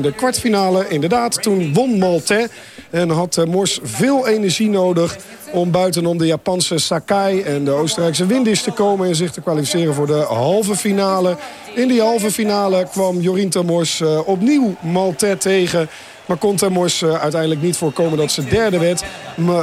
De kwartfinale, inderdaad, toen won Malte. En had eh, Mors veel energie nodig om buitenom de Japanse Sakai en de Oostenrijkse Windis te komen... en zich te kwalificeren voor de halve finale. In die halve finale kwam Jorien Mors uh, opnieuw Malte tegen... Maar kon Mors uh, uiteindelijk niet voorkomen dat ze derde werd.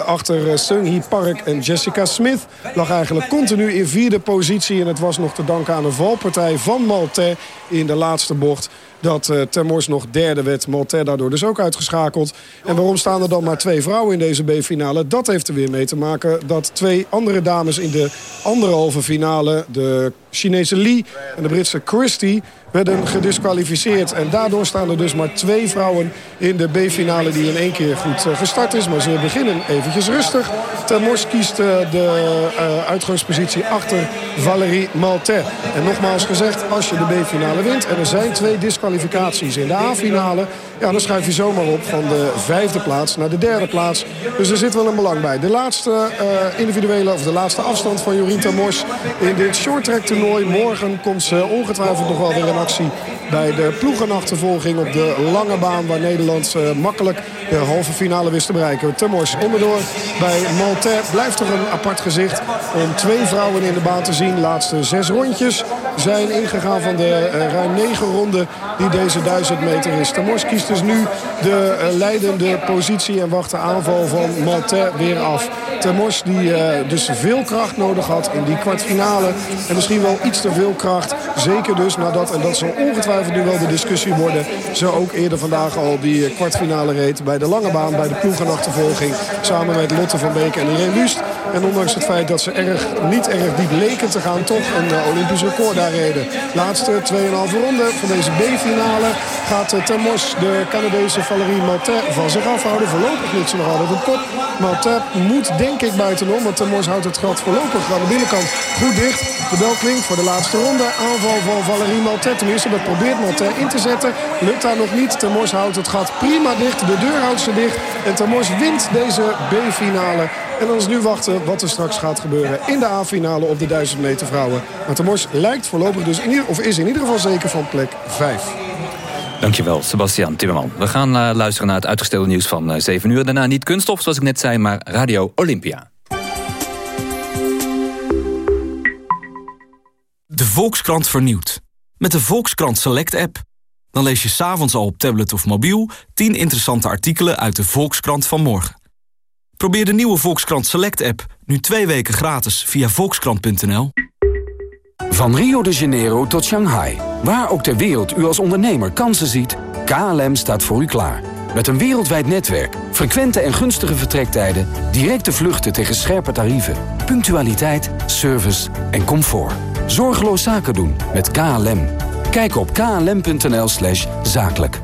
Achter uh, Seung Park en Jessica Smith lag eigenlijk continu in vierde positie. En het was nog te danken aan een valpartij van Malte in de laatste bocht dat uh, Termors nog derde werd. Malter daardoor dus ook uitgeschakeld. En waarom staan er dan maar twee vrouwen in deze B-finale? Dat heeft er weer mee te maken dat twee andere dames in de andere halve finale... de Chinese Lee en de Britse Christie werden gedisqualificeerd. En daardoor staan er dus maar twee vrouwen in de B-finale die in één keer goed uh, gestart is. Maar ze beginnen eventjes rustig. Termors kiest uh, de uh, uitgangspositie achter Valérie Maltais. En nogmaals gezegd, als je de B-finale wint... en er zijn twee disqualificaties in de A-finale... ja, dan schuif je zomaar op van de vijfde plaats naar de derde plaats. Dus er zit wel een belang bij. De laatste individuele, of de laatste afstand van Jorien Termors... in dit shorttrack toernooi. Morgen komt ze ongetwijfeld nog wel weer een bij de ploegenachtervolging op de lange baan... waar Nederland uh, makkelijk de halve finale wist te bereiken. Temors onderdoor bij Maltais blijft toch een apart gezicht... om twee vrouwen in de baan te zien. Laatste zes rondjes zijn ingegaan van de uh, ruim negen ronden die deze duizend meter is. Temors kiest dus nu de uh, leidende positie en wacht de aanval van Maltais weer af. Temors die dus veel kracht nodig had in die kwartfinale. En misschien wel iets te veel kracht. Zeker dus nadat, en dat zal ongetwijfeld nu wel de discussie worden... ze ook eerder vandaag al die kwartfinale reed bij de lange baan... bij de ploegenachtervolging samen met Lotte van Beek en Irene Wust. En ondanks het feit dat ze erg, niet erg diep leken te gaan... toch een uh, Olympisch record daar reden. Laatste 2,5 ronde van deze B-finale gaat uh, Termos de Canadese Valérie Maltais van zich afhouden. Voorlopig ligt ze nog altijd op kop. Maltais moet denk ik buitenom, want Termos houdt het gat voorlopig aan de binnenkant goed dicht. De bel klinkt voor de laatste ronde. Aanval van Valérie Maltais. Tenminste, dat probeert Maltais in te zetten. Lukt daar nog niet. Termos houdt het gat prima dicht. De deur houdt ze dicht. En wint deze B-finale. En dan is nu wachten wat er straks gaat gebeuren in de A-finale op de 1000 meter vrouwen. Maar Termos lijkt voorlopig dus in ieder, of is in ieder geval zeker van plek 5. Dankjewel, Sebastian Timmerman. We gaan uh, luisteren naar het uitgestelde nieuws van uh, 7 uur. Daarna niet kunststof, zoals ik net zei, maar Radio Olympia. De Volkskrant vernieuwt. Met de Volkskrant Select app. Dan lees je s'avonds al op tablet of mobiel 10 interessante artikelen uit de Volkskrant van morgen. Probeer de nieuwe Volkskrant Select app nu twee weken gratis via volkskrant.nl. Van Rio de Janeiro tot Shanghai. Waar ook ter wereld u als ondernemer kansen ziet, KLM staat voor u klaar. Met een wereldwijd netwerk, frequente en gunstige vertrektijden... directe vluchten tegen scherpe tarieven, punctualiteit, service en comfort. Zorgeloos zaken doen met KLM. Kijk op klm.nl slash zakelijk.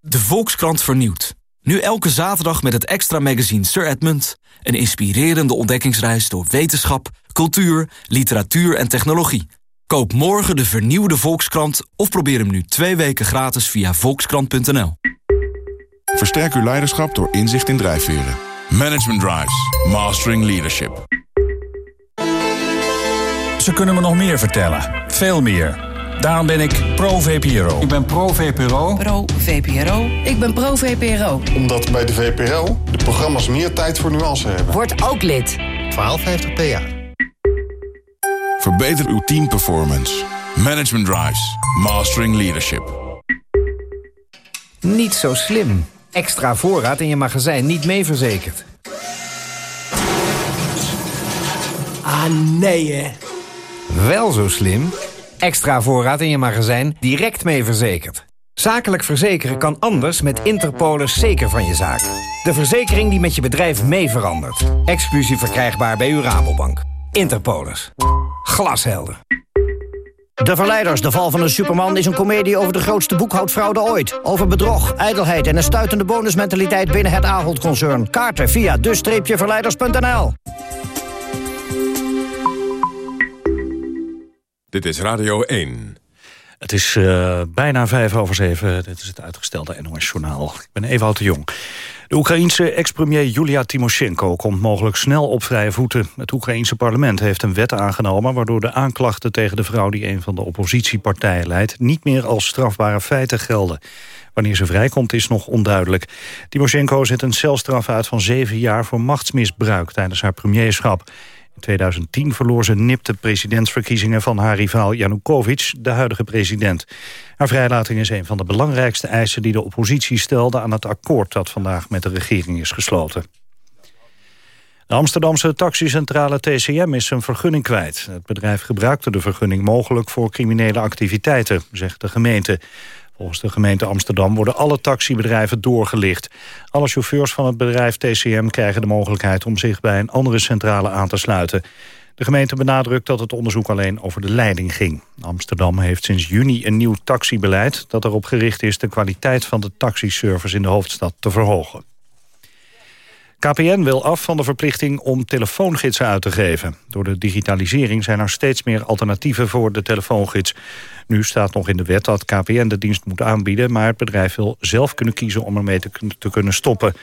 De Volkskrant vernieuwt. Nu elke zaterdag met het extra magazine Sir Edmund. Een inspirerende ontdekkingsreis door wetenschap, cultuur, literatuur en technologie. Koop morgen de vernieuwde Volkskrant of probeer hem nu twee weken gratis via volkskrant.nl. Versterk uw leiderschap door inzicht in drijfveren. Management Drives. Mastering Leadership. Ze kunnen me nog meer vertellen. Veel meer. Daarom ben ik pro-VPRO. Ik ben pro-VPRO. Pro-VPRO. Ik ben pro-VPRO. Omdat bij de VPRO de programma's meer tijd voor nuance hebben. Word ook lid. 1250 per jaar. Verbeter uw teamperformance. Management Drives. Mastering Leadership. Niet zo slim. Extra voorraad in je magazijn niet mee verzekerd. Ah, nee hè. Wel zo slim. Extra voorraad in je magazijn direct mee verzekerd. Zakelijk verzekeren kan anders met Interpolis zeker van je zaak. De verzekering die met je bedrijf mee verandert. Exclusief verkrijgbaar bij uw Rabobank. Interpolis. Glashelder. De Verleiders, de val van een superman... is een komedie over de grootste boekhoudfraude ooit. Over bedrog, ijdelheid en een stuitende bonusmentaliteit... binnen het Ahold-concern. Kaarten via de-verleiders.nl Dit is Radio 1. Het is uh, bijna vijf over zeven. Dit is het uitgestelde NOS-journaal. Ik ben Ewout de Jong. De Oekraïense ex-premier Julia Timoshenko komt mogelijk snel op vrije voeten. Het Oekraïense parlement heeft een wet aangenomen... waardoor de aanklachten tegen de vrouw die een van de oppositiepartijen leidt... niet meer als strafbare feiten gelden. Wanneer ze vrijkomt is nog onduidelijk. Timoshenko zet een celstraf uit van zeven jaar voor machtsmisbruik tijdens haar premierschap. In 2010 verloor ze nipte presidentsverkiezingen van haar rivaal Yanukovych, de huidige president. Haar vrijlating is een van de belangrijkste eisen die de oppositie stelde aan het akkoord dat vandaag met de regering is gesloten. De Amsterdamse taxicentrale TCM is zijn vergunning kwijt. Het bedrijf gebruikte de vergunning mogelijk voor criminele activiteiten, zegt de gemeente. Volgens de gemeente Amsterdam worden alle taxibedrijven doorgelicht. Alle chauffeurs van het bedrijf TCM krijgen de mogelijkheid... om zich bij een andere centrale aan te sluiten. De gemeente benadrukt dat het onderzoek alleen over de leiding ging. Amsterdam heeft sinds juni een nieuw taxibeleid... dat erop gericht is de kwaliteit van de taxiservice in de hoofdstad te verhogen. KPN wil af van de verplichting om telefoongidsen uit te geven. Door de digitalisering zijn er steeds meer alternatieven voor de telefoongids. Nu staat nog in de wet dat KPN de dienst moet aanbieden... maar het bedrijf wil zelf kunnen kiezen om ermee te, te kunnen stoppen.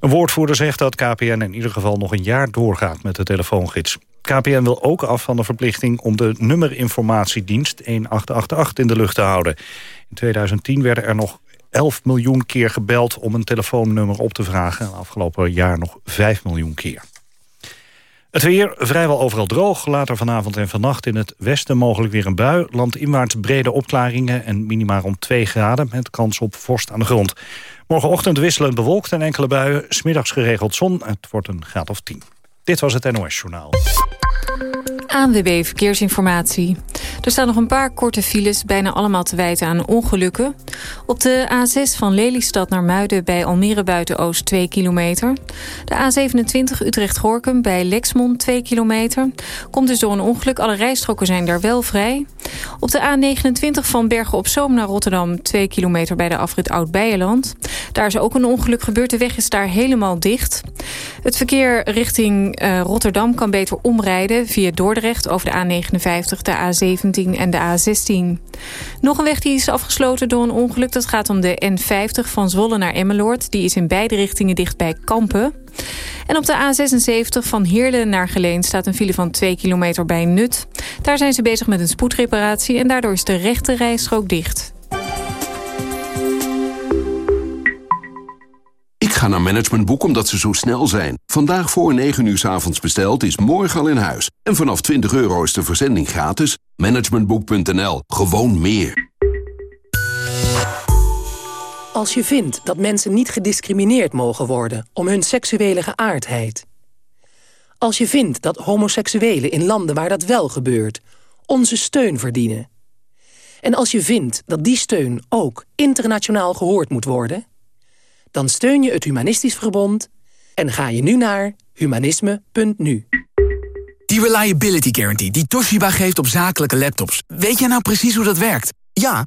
Een woordvoerder zegt dat KPN in ieder geval nog een jaar doorgaat met de telefoongids. KPN wil ook af van de verplichting om de nummerinformatiedienst 1888 in de lucht te houden. In 2010 werden er nog 11 miljoen keer gebeld om een telefoonnummer op te vragen. afgelopen jaar nog 5 miljoen keer. Het weer vrijwel overal droog. Later vanavond en vannacht in het westen mogelijk weer een bui. Landinwaarts brede opklaringen en minimaal rond 2 graden... met kans op vorst aan de grond. Morgenochtend wisselend bewolkt en enkele buien. Smiddags geregeld zon. Het wordt een graad of 10. Dit was het NOS Journaal. ANWB Verkeersinformatie. Er staan nog een paar korte files, bijna allemaal te wijten aan ongelukken. Op de A6 van Lelystad naar Muiden bij Almere Buiten-Oost 2 kilometer. De A27 Utrecht-Gorkum bij Lexmond 2 kilometer. Komt dus door een ongeluk, alle rijstroken zijn daar wel vrij. Op de A29 van Bergen op Zoom naar Rotterdam 2 kilometer bij de afrit Oud-Beijerland. Daar is ook een ongeluk gebeurd, de weg is daar helemaal dicht. Het verkeer richting uh, Rotterdam kan beter omrijden via Dordrecht over de A59, de A17 en de A16. Nog een weg die is afgesloten door een ongeluk. Dat gaat om de N50 van Zwolle naar Emmeloord. Die is in beide richtingen dicht bij Kampen. En op de A76 van Heerlen naar Geleen staat een file van 2 kilometer bij Nut. Daar zijn ze bezig met een spoedreparatie en daardoor is de rechte rijstrook dicht. Ik ga naar Managementboek omdat ze zo snel zijn. Vandaag voor 9 uur s avonds besteld is morgen al in huis. En vanaf 20 euro is de verzending gratis. Managementboek.nl. Gewoon meer. Als je vindt dat mensen niet gediscrimineerd mogen worden om hun seksuele geaardheid. Als je vindt dat homoseksuelen in landen waar dat wel gebeurt onze steun verdienen. En als je vindt dat die steun ook internationaal gehoord moet worden dan steun je het Humanistisch Verbond en ga je nu naar humanisme.nu. Die Reliability Guarantee die Toshiba geeft op zakelijke laptops. Weet jij nou precies hoe dat werkt? Ja,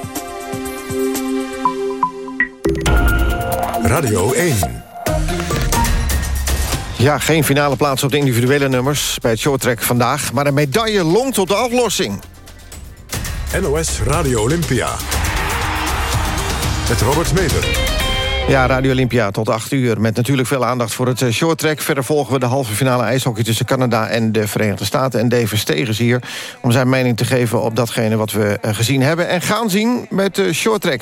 Radio 1. Ja, geen finale plaats op de individuele nummers bij het shorttrack vandaag... maar een medaille longt tot de aflossing. NOS Radio Olympia. Met Robert Meder. Ja, Radio Olympia tot 8 uur. Met natuurlijk veel aandacht voor het eh, shorttrack. Verder volgen we de halve finale ijshockey tussen Canada en de Verenigde Staten. En Dave Stegers hier om zijn mening te geven op datgene wat we eh, gezien hebben. En gaan zien met de shorttrack.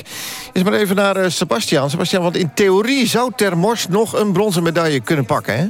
Is maar even naar Sebastian. Sebastian, want in theorie zou Termors nog een bronzen medaille kunnen pakken, hè?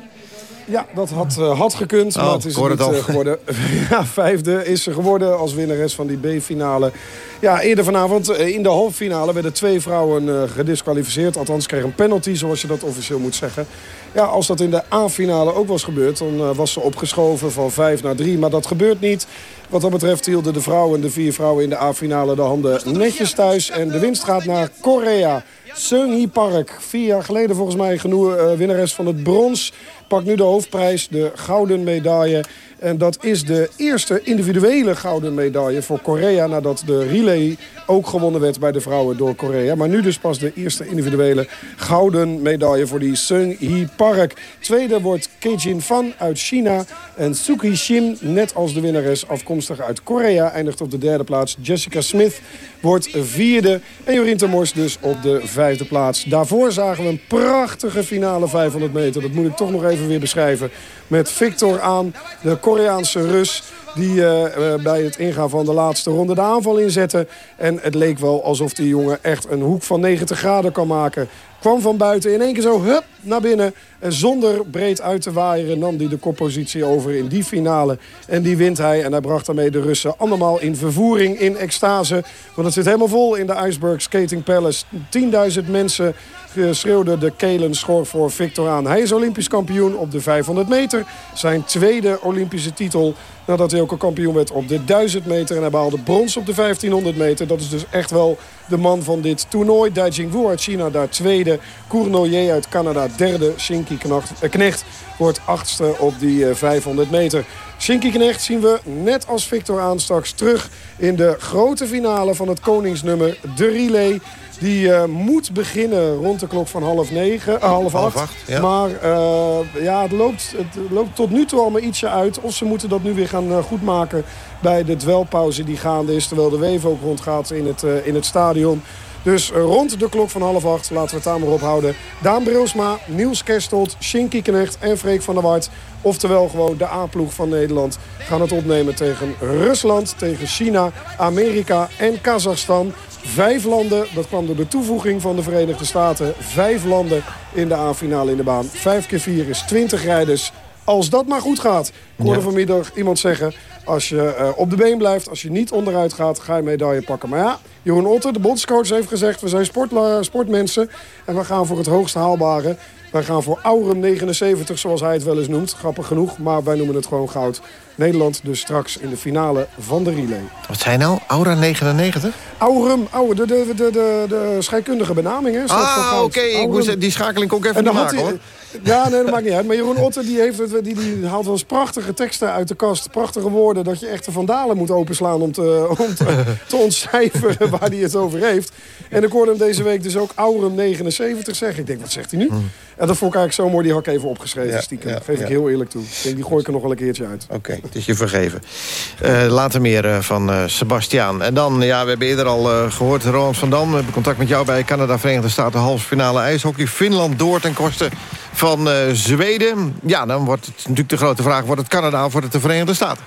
Ja, dat had, had gekund, maar oh, het is niet het geworden. ja, vijfde is ze geworden als winnares van die B-finale. Ja, eerder vanavond eh, in de halve finale werden twee vrouwen eh, gedisqualificeerd. Althans kregen een penalty, zoals je dat officieel moet zeggen. Ja, als dat in de A-finale ook was gebeurd, dan eh, was ze opgeschoven van 5 naar 3. Maar dat gebeurt niet. Wat dat betreft hielden de vrouwen, de vier vrouwen in de A-finale de handen netjes thuis. En de winst gaat naar Korea. Seung-hee Park. Vier jaar geleden volgens mij genoeg uh, winnares van het brons. Pakt nu de hoofdprijs, de gouden medaille. En dat is de eerste individuele gouden medaille voor Korea... nadat de relay ook gewonnen werd bij de vrouwen door Korea. Maar nu dus pas de eerste individuele gouden medaille voor die Seung-hee Park. Tweede wordt Kejin Fan uit China. En Suki Shim, net als de winnares afkomstig uit Korea... eindigt op de derde plaats. Jessica Smith wordt vierde. En Jorien Temors dus op de vijfde plaats. Daarvoor zagen we een prachtige finale 500 meter. Dat moet ik toch nog even weer beschrijven. Met Victor aan, de Koreaanse Rus die uh, bij het ingaan van de laatste ronde de aanval inzette. En het leek wel alsof die jongen echt een hoek van 90 graden kan maken. Kwam van buiten in één keer zo hup, naar binnen. En zonder breed uit te waaieren nam hij de koppositie over in die finale. En die wint hij. En hij bracht daarmee de Russen allemaal in vervoering, in extase. Want het zit helemaal vol in de Iceberg Skating Palace. 10.000 mensen schreeuwde de Kelen schor voor Victor aan. Hij is Olympisch kampioen op de 500 meter. Zijn tweede Olympische titel nadat hij ook een kampioen werd op de 1000 meter. En hij behaalde brons op de 1500 meter. Dat is dus echt wel de man van dit toernooi. Dai Jingwu uit China daar tweede. Cournoyer uit Canada derde. Shinky eh, Knecht wordt achtste op die 500 eh, meter. Shinky Knecht zien we net als Victor aan straks terug in de grote finale van het koningsnummer. De relay. Die uh, moet beginnen rond de klok van half negen, uh, half, half acht. ja. Maar uh, ja, het loopt, het loopt tot nu toe al maar ietsje uit. Of ze moeten dat nu weer gaan goedmaken bij de dwelpauze die gaande is. Terwijl de weef ook rondgaat in het, in het stadion. Dus rond de klok van half acht, laten we het daar maar ophouden. Daan Brilsma, Niels Kerstold, Shinky Knecht en Freek van der Wart. Oftewel gewoon de A-ploeg van Nederland gaan het opnemen tegen Rusland, tegen China, Amerika en Kazachstan. Vijf landen, dat kwam door de toevoeging van de Verenigde Staten. Vijf landen in de A-finale in de baan. Vijf keer vier is twintig rijders. Als dat maar goed gaat. Ik hoorde vanmiddag iemand zeggen... als je uh, op de been blijft, als je niet onderuit gaat... ga je medaille pakken. Maar ja, Jeroen Otter, de bondscoach, heeft gezegd... we zijn sportmensen en we gaan voor het hoogst haalbare. Wij gaan voor Aurum 79, zoals hij het wel eens noemt. Grappig genoeg, maar wij noemen het gewoon goud. Nederland dus straks in de finale van de relay. Wat zei nou? Aura 99? Aurum, oude, de, de, de, de, de scheikundige benaming. Hè, ah, oké. Okay. Die schakeling ook even maken, hoor. Ja, nee, dat maakt niet uit. Maar Jeroen Otter die heeft, die, die haalt wel eens prachtige teksten uit de kast. Prachtige woorden dat je echt de vandalen moet openslaan... om te, om te, te ontcijferen waar hij het over heeft. En ik hoorde hem deze week dus ook Aurum 79 zeggen. Ik denk, wat zegt hij nu? Hmm. En dat vond ik eigenlijk zo mooi. Die had ik even opgeschreven, ja, stiekem. Ja, Geef ik heel eerlijk toe. Ik denk, die gooi ik er nog wel een keertje uit. Oké, het is je vergeven. Uh, later meer uh, van uh, Sebastiaan. En dan, ja, we hebben eerder al gehoord... Roland van Dam, we hebben contact met jou bij Canada, Verenigde Staten... halve finale ijshockey. Finland door ten koste van Zweden. Ja, dan wordt het natuurlijk de grote vraag... wordt het Canada of wordt het de Verenigde Staten?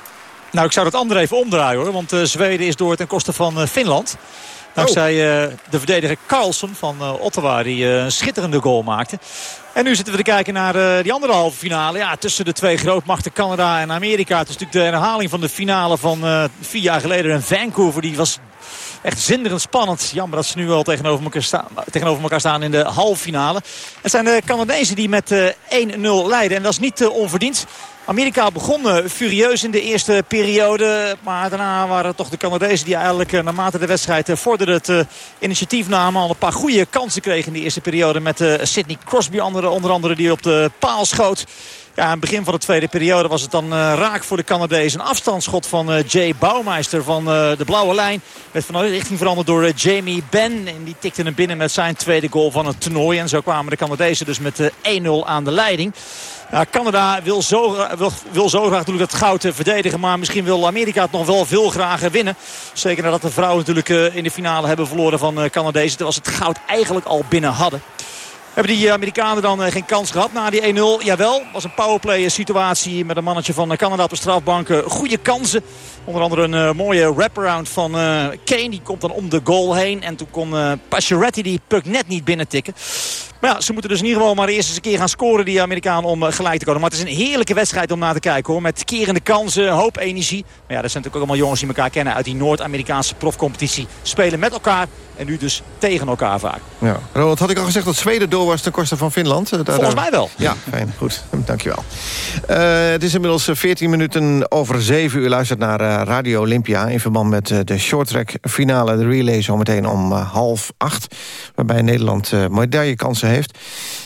Nou, ik zou het andere even omdraaien, hoor. Want Zweden is door ten koste van Finland... Dankzij uh, de verdediger Carlson van uh, Ottawa die uh, een schitterende goal maakte. En nu zitten we te kijken naar die andere halve finale. Ja, tussen de twee grootmachten Canada en Amerika. Het is natuurlijk de herhaling van de finale van vier jaar geleden in Vancouver. Die was echt zinderend spannend. Jammer dat ze nu al tegenover elkaar, staan, tegenover elkaar staan in de halve finale. Het zijn de Canadezen die met 1-0 leiden. En dat is niet onverdiend. Amerika begon furieus in de eerste periode. Maar daarna waren het toch de Canadezen die eigenlijk eh, naarmate de wedstrijd eh, vorderde het eh, initiatief namen. Al een paar goede kansen kregen in de eerste periode. Met Sidney Crosby onder andere die op de paal schoot. Ja, aan het begin van de tweede periode was het dan raak voor de Canadezen. Een afstandsschot van Jay Bouwmeister van de blauwe lijn. Werd van richting veranderd door Jamie Benn. En die tikte hem binnen met zijn tweede goal van het toernooi. En zo kwamen de Canadezen dus met 1-0 aan de leiding. Canada wil zo, wil, wil zo graag natuurlijk het goud verdedigen. Maar misschien wil Amerika het nog wel veel graag winnen. Zeker nadat de vrouwen natuurlijk eh, in de finale hebben verloren van eh, Canadezen. Terwijl ze het goud eigenlijk al binnen hadden. Hebben die Amerikanen dan eh, geen kans gehad na die 1-0? Jawel, was een powerplay situatie met een mannetje van Canada op de strafbank. Goede kansen. Onder andere een mooie wraparound van Kane. Die komt dan om de goal heen. En toen kon Pacioretty die puck net niet binnen tikken. Maar ja, ze moeten dus in ieder geval maar eerst eens een keer gaan scoren, die Amerikanen, om gelijk te komen. Maar het is een heerlijke wedstrijd om naar te kijken hoor. Met kerende kansen, hoop energie. Maar ja, dat zijn natuurlijk ook allemaal jongens die elkaar kennen uit die Noord-Amerikaanse profcompetitie. Spelen met elkaar en nu dus tegen elkaar vaak. Ja. Ronald, had ik al gezegd dat Zweden door was ten koste van Finland? Volgens mij wel. Ja, fijn. Goed. Dankjewel. Uh, het is inmiddels 14 minuten over 7 uur. Luistert naar Radio Olympia in verband met de shorttrack finale. De relay zometeen om half acht. Waarbij Nederland medaillekansen heeft.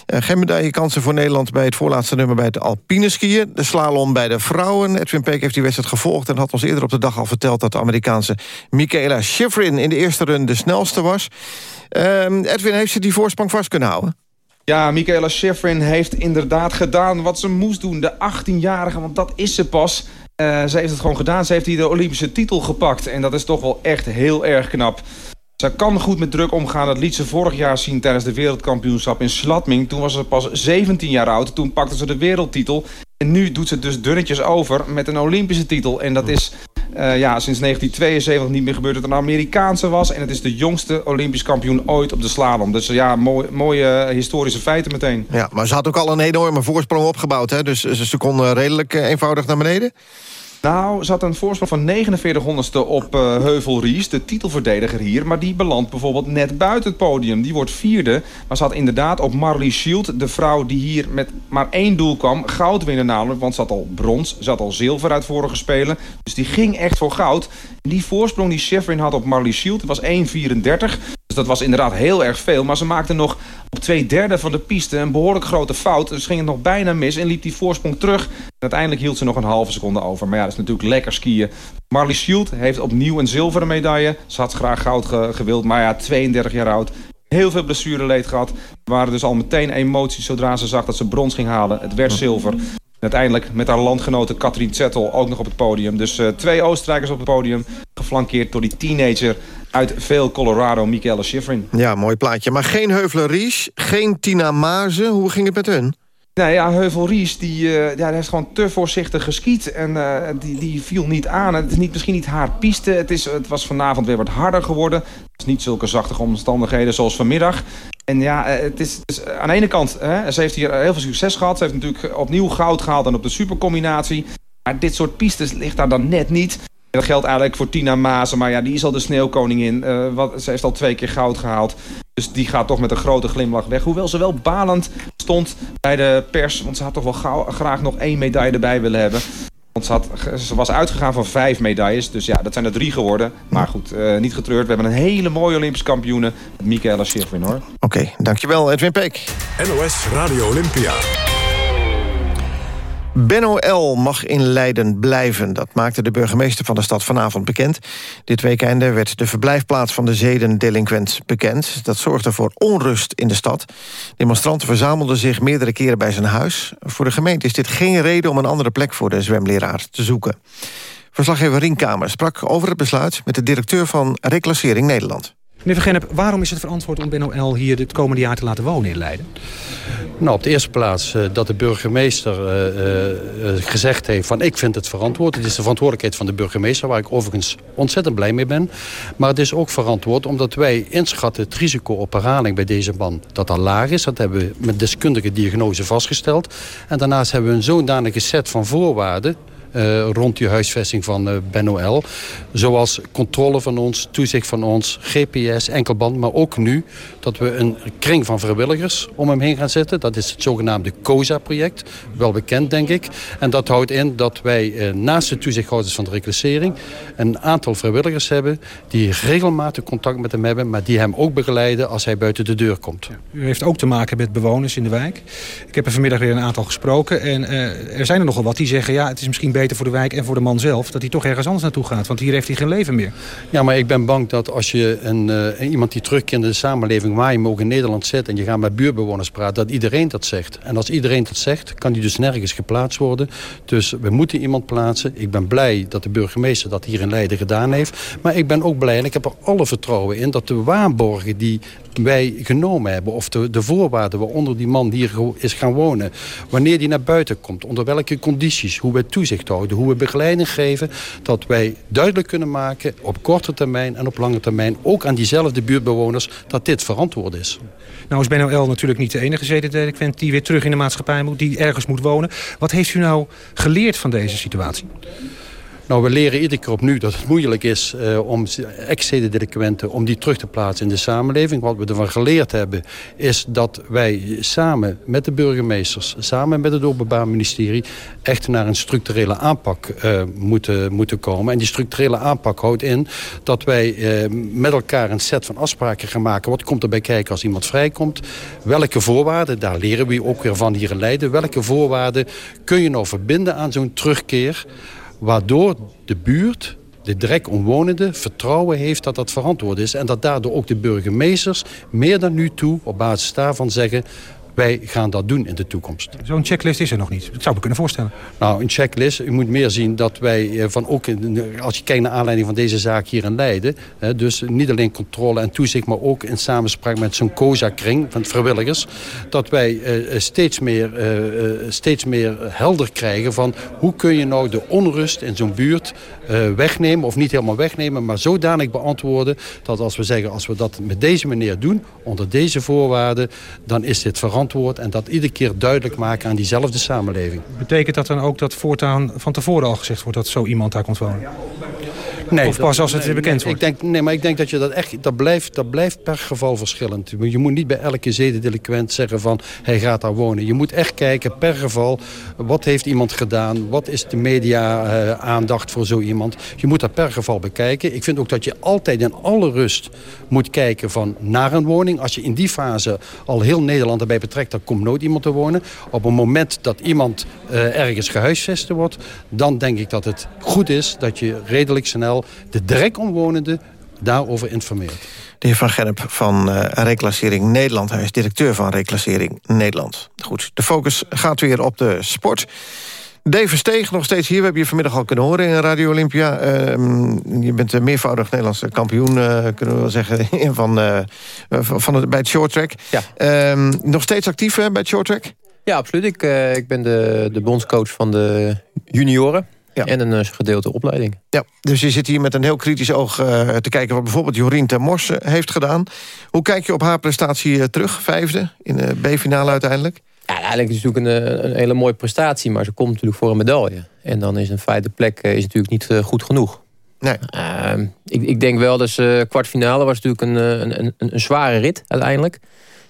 Uh, geen medaillekansen voor Nederland bij het voorlaatste nummer bij het alpine skiën. De slalom bij de vrouwen. Edwin Peek heeft die wedstrijd gevolgd en had ons eerder op de dag al verteld... dat de Amerikaanse Michaela Schifrin in de eerste run de snelste was. Uh, Edwin, heeft ze die voorsprong vast kunnen houden? Ja, Michaela Schifrin heeft inderdaad gedaan wat ze moest doen. De 18-jarige, want dat is ze pas. Uh, ze heeft het gewoon gedaan. Ze heeft hier de Olympische titel gepakt. En dat is toch wel echt heel erg knap. Ze kan goed met druk omgaan. Dat liet ze vorig jaar zien tijdens de wereldkampioenschap in Slatming. Toen was ze pas 17 jaar oud. Toen pakte ze de wereldtitel. En nu doet ze dus dunnetjes over met een Olympische titel. En dat is uh, ja, sinds 1972 niet meer gebeurd dat een Amerikaanse was. En het is de jongste Olympisch kampioen ooit op de slalom. Dus ja, mooi, mooie historische feiten meteen. Ja, maar ze had ook al een enorme voorsprong opgebouwd. Hè? Dus ze kon uh, redelijk eenvoudig naar beneden. Nou, had een voorsprong van 49 honderdste op uh, Heuvel Ries, de titelverdediger hier. Maar die belandt bijvoorbeeld net buiten het podium. Die wordt vierde. Maar had inderdaad op Marley Shield, de vrouw die hier met maar één doel kwam... goud winnen namelijk, want had al brons, had al zilver uit vorige spelen. Dus die ging echt voor goud. Die voorsprong die Sheffrin had op Marley Shield was 1,34. Dat was inderdaad heel erg veel. Maar ze maakte nog op twee derde van de piste een behoorlijk grote fout. Dus ging het nog bijna mis en liep die voorsprong terug. En uiteindelijk hield ze nog een halve seconde over. Maar ja, dat is natuurlijk lekker skiën. Marley Shield heeft opnieuw een zilveren medaille. Ze had graag goud gewild, maar ja, 32 jaar oud. Heel veel blessureleed gehad. Er waren dus al meteen emoties zodra ze zag dat ze brons ging halen. Het werd zilver. Uiteindelijk met haar landgenote Katrien Zettel ook nog op het podium. Dus uh, twee Oostenrijkers op het podium. Geflankeerd door die teenager uit veel Colorado, Michaela Schifrin. Ja, mooi plaatje. Maar geen Heuvel Ries, geen Tina Mazen. Hoe ging het met hun? Nou ja, Heuvel Ries die, uh, ja, heeft gewoon te voorzichtig geskiet. En uh, die, die viel niet aan. Het is niet, misschien niet haar piste. Het, is, het was vanavond weer wat harder geworden. Het is niet zulke zachtige omstandigheden zoals vanmiddag. En ja, het is, het is aan de ene kant, hè, ze heeft hier heel veel succes gehad. Ze heeft natuurlijk opnieuw goud gehaald dan op de supercombinatie. Maar dit soort pistes ligt daar dan net niet. Dat geldt eigenlijk voor Tina Mazen, maar ja, die is al de sneeuwkoningin. Uh, wat, ze heeft al twee keer goud gehaald. Dus die gaat toch met een grote glimlach weg. Hoewel ze wel balend stond bij de pers. Want ze had toch wel gauw, graag nog één medaille erbij willen hebben. Want ze, had, ze, was uitgegaan van vijf medailles. Dus ja, dat zijn er drie geworden. Maar goed, uh, niet getreurd. We hebben een hele mooie Olympische kampioene. Michaela Schifrin hoor. Oké, okay, dankjewel Edwin Peek. NOS Radio Olympia. Benno L. mag in Leiden blijven. Dat maakte de burgemeester van de stad vanavond bekend. Dit weekend werd de verblijfplaats van de zedendelinquent bekend. Dat zorgde voor onrust in de stad. Demonstranten verzamelden zich meerdere keren bij zijn huis. Voor de gemeente is dit geen reden om een andere plek voor de zwemleraar te zoeken. Verslaggever Rienkamer sprak over het besluit... met de directeur van Reclassering Nederland. Meneer Vergenep, waarom is het verantwoord om Benno L. hier het komende jaar te laten wonen in Leiden? Nou, op de eerste plaats uh, dat de burgemeester uh, uh, gezegd heeft van ik vind het verantwoord. Het is de verantwoordelijkheid van de burgemeester waar ik overigens ontzettend blij mee ben. Maar het is ook verantwoord omdat wij inschatten het risico op herhaling bij deze man dat al laag is. Dat hebben we met deskundige diagnose vastgesteld. En daarnaast hebben we een zodanige set van voorwaarden rond die huisvesting van uh, Benno L. Zoals controle van ons, toezicht van ons, GPS, enkelband. Maar ook nu dat we een kring van vrijwilligers om hem heen gaan zetten. Dat is het zogenaamde COSA-project. Wel bekend, denk ik. En dat houdt in dat wij uh, naast de toezichthouders van de reclassering... een aantal vrijwilligers hebben die regelmatig contact met hem hebben... maar die hem ook begeleiden als hij buiten de deur komt. U heeft ook te maken met bewoners in de wijk. Ik heb er vanmiddag weer een aantal gesproken. En er zijn er nogal wat die zeggen... ja, het is misschien beter voor de wijk en voor de man zelf... dat hij toch ergens anders naartoe gaat. Want hier heeft hij geen leven meer. Ja, maar ik ben bang dat als je een, uh, iemand die terugkeert in de samenleving... waar je ook in Nederland zit en je gaat met buurbewoners praten... dat iedereen dat zegt. En als iedereen dat zegt, kan die dus nergens geplaatst worden. Dus we moeten iemand plaatsen. Ik ben blij dat de burgemeester dat hier in Leiden gedaan heeft. Maar ik ben ook blij en ik heb er alle vertrouwen in... dat de waarborgen die wij genomen hebben... of de, de voorwaarden waaronder die man hier is gaan wonen... wanneer die naar buiten komt, onder welke condities... hoe wij toezicht houden, hoe we begeleiding geven... dat wij duidelijk kunnen maken op korte termijn en op lange termijn... ook aan diezelfde buurtbewoners dat dit verantwoord is. Nou is Benno L natuurlijk niet de enige zedendelinquent... die weer terug in de maatschappij moet, die ergens moet wonen. Wat heeft u nou geleerd van deze situatie? Nou, we leren iedere keer opnieuw dat het moeilijk is uh, om ex-zedendelinquenten om die terug te plaatsen in de samenleving. Wat we ervan geleerd hebben is dat wij samen met de burgemeesters, samen met het Openbaar Ministerie, echt naar een structurele aanpak uh, moeten, moeten komen. En die structurele aanpak houdt in dat wij uh, met elkaar een set van afspraken gaan maken. Wat komt erbij kijken als iemand vrijkomt? Welke voorwaarden, daar leren we ook weer van hier in Leiden, welke voorwaarden kun je nou verbinden aan zo'n terugkeer? Waardoor de buurt, de direct omwonenden, vertrouwen heeft dat dat verantwoord is. En dat daardoor ook de burgemeesters meer dan nu toe op basis daarvan zeggen wij gaan dat doen in de toekomst. Zo'n checklist is er nog niet. Dat zou ik me kunnen voorstellen. Nou, een checklist. U moet meer zien dat wij eh, van ook... Als je kijkt naar aanleiding van deze zaak hier in Leiden... dus niet alleen controle en toezicht... maar ook in samenspraak met zo'n COSA-kring van vrijwilligers... dat wij eh, eh, steeds meer, steeds meer helder krijgen van... hoe kun je nou de onrust in zo'n buurt wegnemen... of niet helemaal wegnemen, maar zodanig beantwoorden... dat als we zeggen, als we dat met deze manier doen... onder deze voorwaarden, dan is dit verantwoord en dat iedere keer duidelijk maken aan diezelfde samenleving. Betekent dat dan ook dat voortaan van tevoren al gezegd wordt dat zo iemand daar komt wonen? Nee, of pas als het bekend wordt? Ik denk, nee, maar ik denk dat je dat echt, dat blijft, dat blijft per geval verschillend. Je moet niet bij elke zedendelinquent zeggen van hij gaat daar wonen. Je moet echt kijken per geval, wat heeft iemand gedaan? Wat is de media uh, aandacht voor zo iemand? Je moet dat per geval bekijken. Ik vind ook dat je altijd in alle rust moet kijken van naar een woning. Als je in die fase al heel Nederland erbij betrekt, dan komt nooit iemand te wonen. Op een moment dat iemand uh, ergens gehuisvest wordt, dan denk ik dat het goed is dat je redelijk snel de direct omwonenden daarover informeert. De heer Van Gerp van uh, Reclassering Nederland. Hij is directeur van Reclassering Nederland. Goed, de focus gaat weer op de sport. Dave Steeg nog steeds hier. We hebben je vanmiddag al kunnen horen in Radio Olympia. Uh, je bent meervoudig Nederlandse kampioen, uh, kunnen we wel zeggen, van, uh, van het, bij het shorttrack. Ja. Ehm, nog steeds actief bij het shorttrack? Ja, absoluut. Ik, ik ben de, de bondscoach van de junioren. En een uh, gedeelte opleiding. Ja, dus je zit hier met een heel kritisch oog uh, te kijken... wat bijvoorbeeld Jorien ter Mors uh, heeft gedaan. Hoe kijk je op haar prestatie terug? Vijfde in de B-finale uiteindelijk? Ja, eigenlijk is het natuurlijk een, een, hele mooie prestatie... maar ze komt natuurlijk voor een medaille. En dan is een vijfde plek is natuurlijk niet goed genoeg. Nee. Ehm, ik, ik, denk wel dat ze kwartfinale was natuurlijk een, een, een, een zware rit uiteindelijk...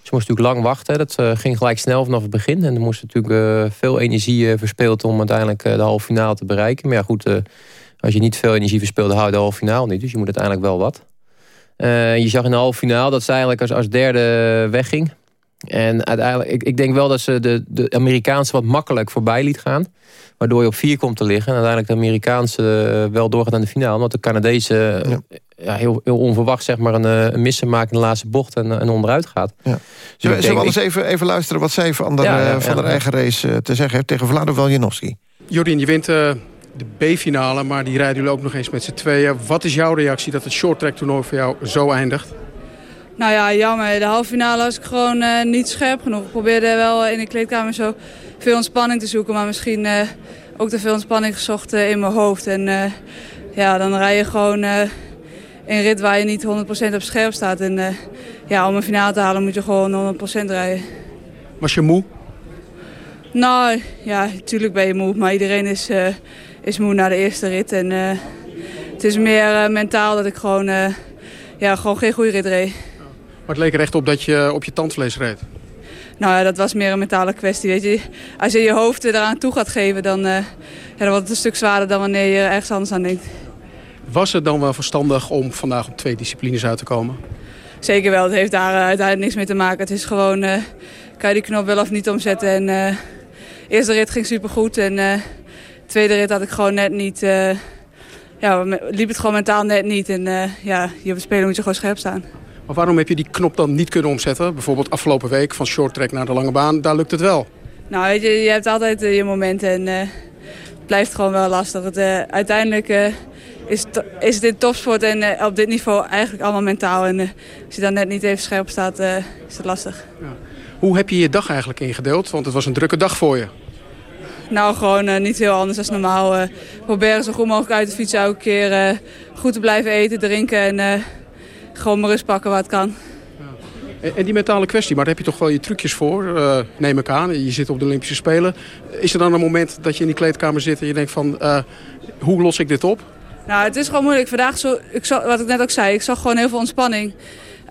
Ze moest natuurlijk lang wachten. Dat uh, ging gelijk snel vanaf het begin. En er moest natuurlijk uh, veel energie uh, verspeeld om uiteindelijk de halve finale te bereiken. Maar ja, goed, als je niet veel energie verspeelde, hou je de halve finale niet. Dus je moet uiteindelijk wel wat. je zag in de halve finale dat ze eigenlijk als, als derde wegging. En uiteindelijk, ik, ik denk wel dat ze de, de Amerikaanse wat makkelijk voorbij liet gaan. Waardoor je op vier komt te liggen. En uiteindelijk de Amerikaanse wel doorgaat aan de finale. Omdat de Canadese ja, heel, heel onverwacht zeg maar, een, eh, een missen maakt in de laatste bocht en, eh, en onderuit gaat. Ja. Zullen, we eens even, even luisteren wat zij van, de, ja, van de eigen race te zeggen heeft tegen Vlado Veljanovski? Jorien, je wint de B-finale, maar die rijden jullie ook nog eens met z'n tweeën. Wat is jouw reactie dat het short-track toernooi voor jou zo eindigt? Nou ja, jammer. De halve finale was ik gewoon uh, niet scherp genoeg. Ik probeerde wel in de kleedkamer zo veel ontspanning te zoeken. Maar misschien uh, ook te veel ontspanning gezocht uh, in mijn hoofd. En ja, dan rij je gewoon een rit waar je niet 100% op scherp staat. En ja, om een finale te halen moet je gewoon 100% rijden. Was je moe? Nou, ja, natuurlijk ben je moe. Maar iedereen is, is moe na de eerste rit. En het is meer mentaal dat ik gewoon, ja, gewoon geen goede rit reed. Maar het leek er echt op dat je op je tandvlees reed? Nou ja, dat was meer een mentale kwestie. Weet je. Als je je hoofd eraan toe gaat geven, dan, ja, dan wordt het een stuk zwaarder dan wanneer je ergens anders aan denkt. Was het dan wel verstandig om vandaag op twee disciplines uit te komen? Zeker wel. Het heeft daar uh, uiteindelijk niks mee te maken. Het is gewoon, uh, kan je die knop wel of niet omzetten. En uh, eerste rit ging supergoed. En uh, tweede rit had ik gewoon net niet... ja, liep het gewoon mentaal net niet. En ja, je op spelen moet je gewoon scherp staan. Maar waarom heb je die knop dan niet kunnen omzetten? Bijvoorbeeld afgelopen week van short track naar de lange baan. Daar lukt het wel. Nou, je, je hebt altijd je momenten. En het blijft gewoon wel lastig. Het, uiteindelijk is, is het in topsport en op dit niveau eigenlijk allemaal mentaal. En als je dan net niet even scherp staat, is het lastig. Ja. Hoe heb je je dag eigenlijk ingedeeld? Want het was een drukke dag voor je. Nou, gewoon niet heel anders dan normaal. Uh, proberen zo goed mogelijk uit te fietsen elke keer. goed te blijven eten, drinken en gewoon mijn rust pakken waar het kan. En die mentale kwestie, maar daar heb je toch wel je trucjes voor, uh, neem ik aan. Je zit op de Olympische Spelen. Is er dan een moment dat je in die kleedkamer zit en je denkt van, uh, hoe los ik dit op? Nou, het is gewoon moeilijk. Vandaag, zo, ik zag, wat ik net ook zei, ik zag gewoon heel veel ontspanning.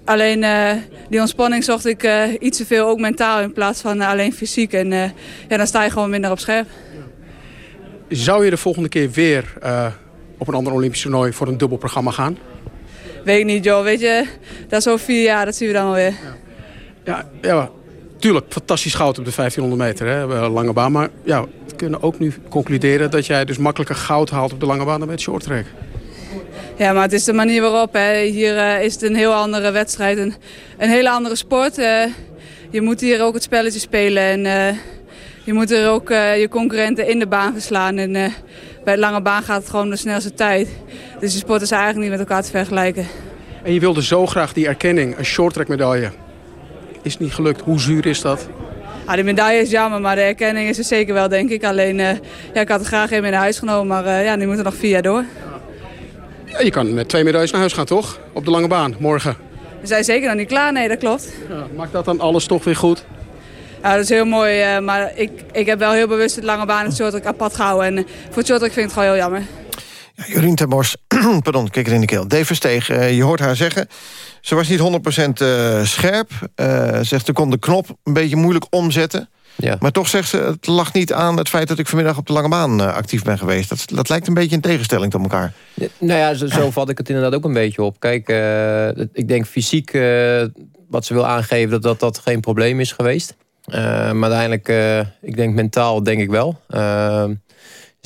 Alleen uh, die ontspanning zocht ik iets te veel ook mentaal in plaats van alleen fysiek. En ja, dan sta je gewoon minder op scherp. Zou je de volgende keer weer op een ander Olympisch toernooi voor een dubbelprogramma gaan? Weet ik niet, joh. Weet je, dat is over vier jaar, dat zien we dan alweer. Ja, ja, ja tuurlijk, fantastisch goud op de 1500 meter, hè, lange baan. Maar ja, we kunnen ook nu concluderen dat jij dus makkelijker goud haalt op de lange baan dan met short track. Ja, maar het is de manier waarop. Hè. Hier uh, is het een heel andere wedstrijd, een, een hele andere sport. Uh, je moet hier ook het spelletje spelen en uh, je moet er ook je concurrenten in de baan verslaan. En bij de lange baan gaat het gewoon de snelste tijd. Dus de sport is eigenlijk niet met elkaar te vergelijken. En je wilde zo graag die erkenning, een shorttrack medaille. Is niet gelukt. Hoe zuur is dat? Ja, de medaille is jammer, maar de erkenning is er zeker wel, denk ik. Alleen, uh, ja, ik had er graag een mee naar huis genomen, maar uh, ja, nu moeten nog vier jaar door. Ja, je kan met twee medailles naar huis gaan, toch? Op de lange baan, morgen. We zijn zeker nog niet klaar, nee, dat klopt. Ja, maakt dat dan alles toch weer goed? Ja, dat is heel mooi, uh, maar ik, ik heb wel heel bewust het lange baan en het shorttrack apart gehouden. En voor het shorttrack vind ik het gewoon heel jammer. Ja, Jorien Bos, pardon, kijk er in de keel. Dave Versteeg, uh, je hoort haar zeggen... ze was niet 100% uh, scherp. Uh, zegt, ze kon de knop een beetje moeilijk omzetten. Ja. Maar toch zegt ze, het lag niet aan het feit dat ik vanmiddag op de lange baan actief ben geweest. Dat, dat lijkt een beetje in tegenstelling tot elkaar. Ja, nou ja, zo, zo vat ik het inderdaad ook een beetje op. Kijk, ik denk fysiek, wat ze wil aangeven, dat, dat dat geen probleem is geweest. Maar uiteindelijk, ik denk mentaal, denk ik wel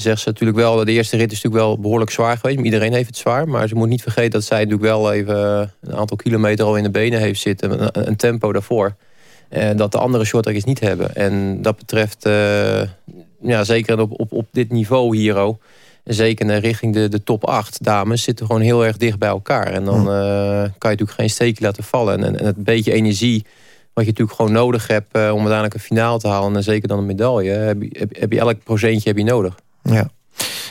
zegt ze natuurlijk wel, de eerste rit is natuurlijk wel behoorlijk zwaar geweest. Iedereen heeft het zwaar, maar ze moet niet vergeten dat zij natuurlijk wel even een aantal kilometer al in de benen heeft zitten. Een, tempo daarvoor. En dat de andere shorttrackers niet hebben. En dat betreft, uh, ja, zeker op, op, op dit niveau hier zeker richting de, de top 8 dames zitten gewoon heel erg dicht bij elkaar. En dan uh, kan je natuurlijk geen steekje laten vallen. En, en het beetje energie wat je natuurlijk gewoon nodig hebt uh, om uiteindelijk een finale te halen. En zeker dan een medaille. Heb je, heb, heb je elk procentje heb je nodig. Ja.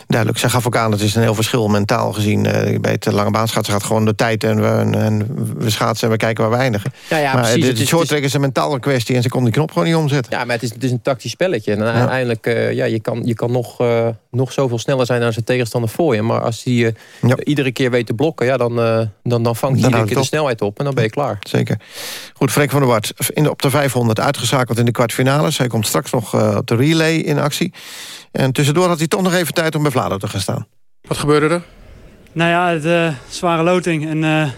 Duidelijk, zij gaf ook aan, het is een heel verschil mentaal gezien. Uh, bij het lange baanschaatsen gaat gewoon de tijd en we, en we schaatsen en we kijken waar we eindigen. Ja, ja, maar precies, de, de shorttrack is een mentale kwestie en ze kon die knop gewoon niet omzetten. Ja, maar het is, het is een tactisch spelletje. En uiteindelijk, uh, ja, je kan, je kan nog, uh, nog zoveel sneller zijn dan zijn tegenstander voor je. Maar als die ja. iedere keer weet te blokken, ja, dan, dan, dan vangt hij iedere keer de snelheid op en dan ben je klaar. Zeker. Goed, Freek van der Wart, in de, op de 500 uitgeschakeld in de kwartfinale. Zij komt straks nog op de relay in actie. En tussendoor had hij toch nog even tijd om bij Vlado te gaan staan. Wat gebeurde er? Nou ja, het uh, zware loting. En uh,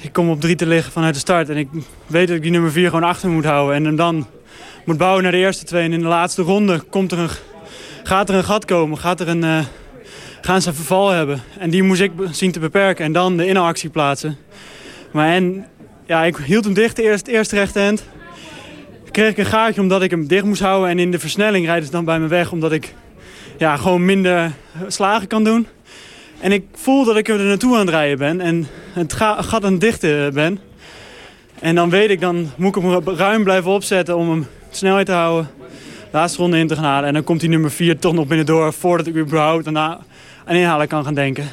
ik kom op drie te liggen vanuit de start. En ik weet dat ik die nummer vier gewoon achter moet houden. En hem dan moet bouwen naar de eerste twee. En in de laatste ronde komt er een, gaat er een gat komen. Gaat er een, uh, gaan ze een verval hebben. En die moest ik zien te beperken. En dan de inactie plaatsen. Maar en, ja, ik hield hem dicht, eerst, eerste rechterhand kreeg ik een gaatje omdat ik hem dicht moest houden. En in de versnelling rijden ze dan bij me weg omdat ik ja, gewoon minder slagen kan doen. En ik voel dat ik er naartoe aan het rijden ben en het gat aan het dichten ben. En dan weet ik, dan moet ik hem ruim blijven opzetten om hem snelheid te houden. Laatste ronde in te gaan halen. En dan komt die nummer 4 toch nog binnendoor voordat ik überhaupt aan inhalen kan gaan denken.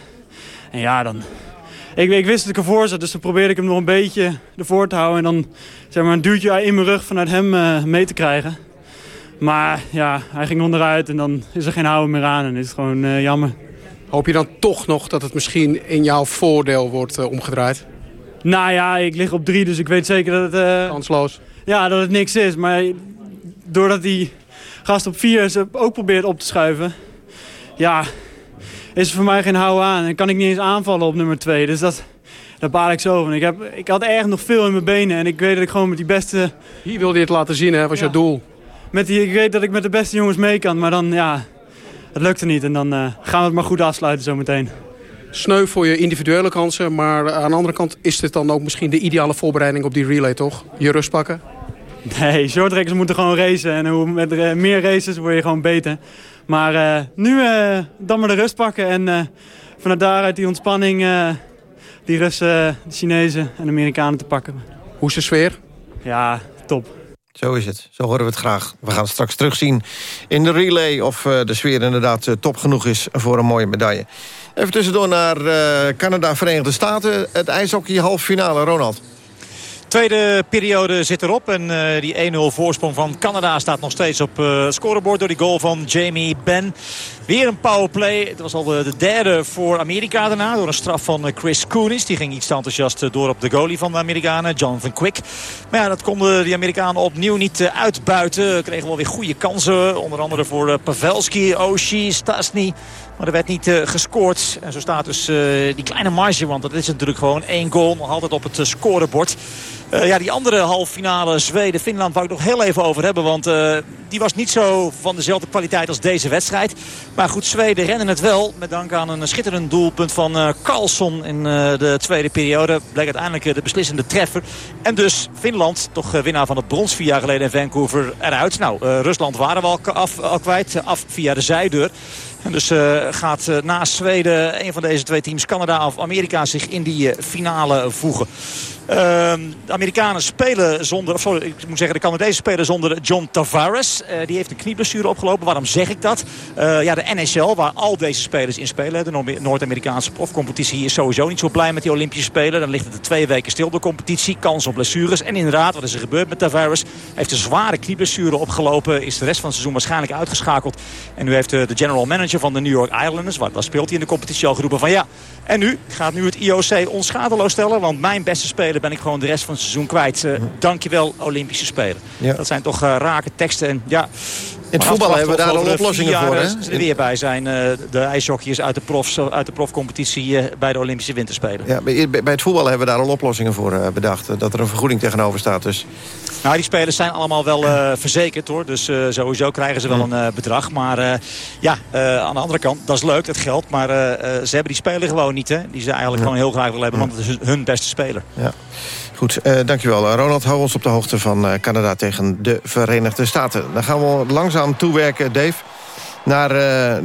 En ja, dan ik, ik, wist dat ik ervoor zat, dus dan probeerde ik hem nog een beetje ervoor te houden. En dan zeg maar, een duwtje in mijn rug vanuit hem uh, mee te krijgen. Maar ja, hij ging onderuit en dan is er geen houden meer aan en is het gewoon uh, jammer. Hoop je dan toch nog dat het misschien in jouw voordeel wordt uh, omgedraaid? Nou ja, ik lig op drie, dus ik weet zeker dat het... Kansloos? Ja, dat het niks is. Maar doordat die gast op vier ze ook probeert op te schuiven... Ja, is er voor mij geen houden aan. En kan ik niet eens aanvallen op nummer 2. Dus dat, daar baal ik zo van. Ik, heb, ik had erg nog veel in mijn benen. En ik weet dat ik gewoon met die beste... Hier wilde je het laten zien, hè? was ja. jouw doel. Met die, ik weet dat ik met de beste jongens mee kan. Maar dan, ja, het lukte niet. En dan uh, gaan we het maar goed afsluiten zometeen. Sneu voor je individuele kansen. Maar aan de andere kant is dit dan ook misschien de ideale voorbereiding op die relay, toch? Je rust pakken? Nee, shorttrackers moeten gewoon racen. En hoe, met eh, meer races word je gewoon beter. Maar eh, nu eh, dan maar de rust pakken. En uh, vanuit daaruit die ontspanning die Russen, de Chinezen en de Amerikanen te pakken. Hoe is de sfeer? Ja, top. Zo is het. Zo horen we het graag. We gaan straks terugzien in de relay... of de sfeer inderdaad top genoeg is voor een mooie medaille. Even tussendoor naar Canada, Verenigde Staten. Het ijshockey halve finale, Ronald. Tweede periode zit erop. En uh, die 1-0 voorsprong van Canada staat nog steeds op uh, scorebord door die goal van Jamie Benn. Weer een powerplay. Het was al de, derde voor Amerika daarna. Door een straf van eh, Chris Kounis. Die ging iets te enthousiast door op de goalie van de Amerikanen. Jonathan Quick. Maar ja, dat konden die Amerikanen opnieuw niet uitbuiten. Kregen wel weer goede kansen. Onder andere voor Pavelski, Oshie, Stasny. Maar er werd niet gescoord. En zo staat dus die kleine marge. Want dat is natuurlijk gewoon één goal. Nog altijd op het uh, scorebord. ja, die andere halve finale Zweden-Finland wou ik nog heel even over hebben. Want die was niet zo van dezelfde kwaliteit als deze wedstrijd. Maar goed, Zweden rennen het wel. Met dank aan een schitterend doelpunt van Carlson in de tweede periode. Bleek uiteindelijk de beslissende treffer. En dus Finland, toch winnaar van het brons vier jaar geleden in Vancouver, eruit. Nou, Rusland waren we al, af, al kwijt. Af via de zijdeur. En dus uh, gaat uh, naast Zweden een van deze twee teams, Canada of Amerika, zich in die uh, finale voegen. Ehm, de Amerikanen spelen zonder, sorry, ik moet zeggen de Canadezen spelen zonder John Tavares. Die heeft een knieblessure opgelopen. Waarom zeg ik dat? Ja, de NHL, waar al deze spelers in spelen. De Noord-Amerikaanse profcompetitie is sowieso niet zo blij met die Olympische Spelen. Dan ligt het er twee weken stil de competitie. Kans op blessures. En inderdaad, wat is er gebeurd met Tavares? Heeft een zware knieblessure opgelopen. Is de rest van het seizoen waarschijnlijk uitgeschakeld. En nu heeft de general manager van de New York Islanders, waar, daar speelt hij in de competitie al geroepen van ja. En nu gaat nu het IOC onschadeloos stellen. Want mijn beste speler ben ik gewoon de rest van het seizoen kwijt. Uh, dankjewel Olympische Spelen. Ja. Dat zijn toch uh, rake teksten. En, ja, in het voetbal hebben we daar al oplossingen voor. Hè? er weer bij zijn uh, de ijshockeyers uit de, profs, uit de profcompetitie bij de Olympische Winterspelen. Ja, bij, het voetbal hebben we daar al oplossingen voor bedacht. Dat er een vergoeding tegenover staat. Dus. Nou, die spelers zijn allemaal wel uh, verzekerd hoor. Dus uh, sowieso krijgen ze wel een uh, bedrag. Maar ja, aan de andere kant, dat is leuk, dat geld. Maar ze hebben die speler gewoon niet. Hè? Die ze eigenlijk gewoon heel graag willen hebben. Want het is hun beste speler. Ja. Goed, uh, dankjewel. Ronald, hou ons op de hoogte van uh, Canada tegen de Verenigde Staten. Dan gaan we langzaam toewerken, Dave, naar uh,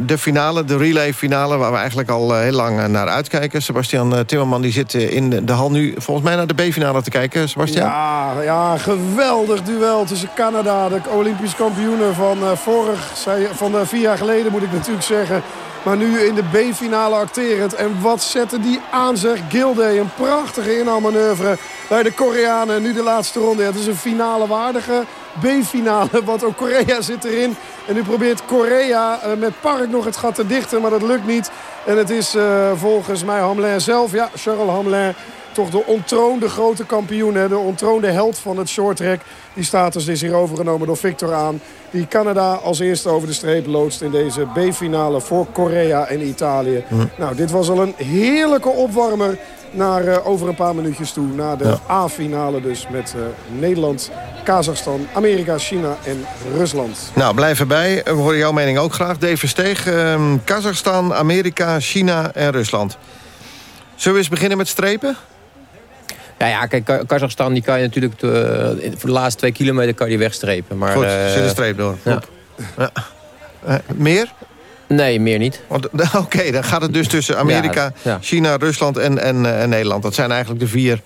de finale, de relay-finale... waar we eigenlijk al heel lang naar uitkijken. Sebastian Timmerman die zit in de hal nu volgens mij naar de B-finale te kijken. Sebastian? Ja, ja, geweldig duel tussen Canada, de Olympisch kampioenen van, vorig, van vier jaar geleden... moet ik natuurlijk zeggen maar nu in de B-finale acterend. En wat zetten die aan zeg. Gilday, een prachtige inhaalmanoeuvre bij de Koreanen. Nu de laatste ronde. Ja, het is een finale waardige B-finale. Want ook Korea zit erin. En nu probeert Korea eh, met Park nog het gat te dichten. Maar dat lukt niet. En het is uh, volgens mij Hamelin zelf. Ja, Charles Hamelin toch de ontroonde grote kampioen. Hè, de ontroonde held van het shorttrack. Die status is hier overgenomen door Victor aan. Die Canada als eerste over de streep loodst in deze B-finale voor Korea en Italië. Nou, dit was al een heerlijke opwarmer naar uh, over een paar minuutjes toe. Naar de A-finale dus met uh, Nederland, Kazachstan, Amerika, China en Rusland. Nou, blijf erbij. We horen jouw mening ook graag. Dave Steeg, uh, Kazachstan, Amerika, China en Rusland. Zullen we eens beginnen met strepen? Ja, ja kijk, Kazachstan die kan je natuurlijk de, voor de laatste twee kilometer kan je wegstrepen. Maar, Goed, zit een streep door. Ja. Ja. Uh, meer? Nee, meer niet. Oké, okay, dan gaat het dus tussen Amerika, ja, China, Rusland en, en, en, Nederland. Dat zijn eigenlijk de vier...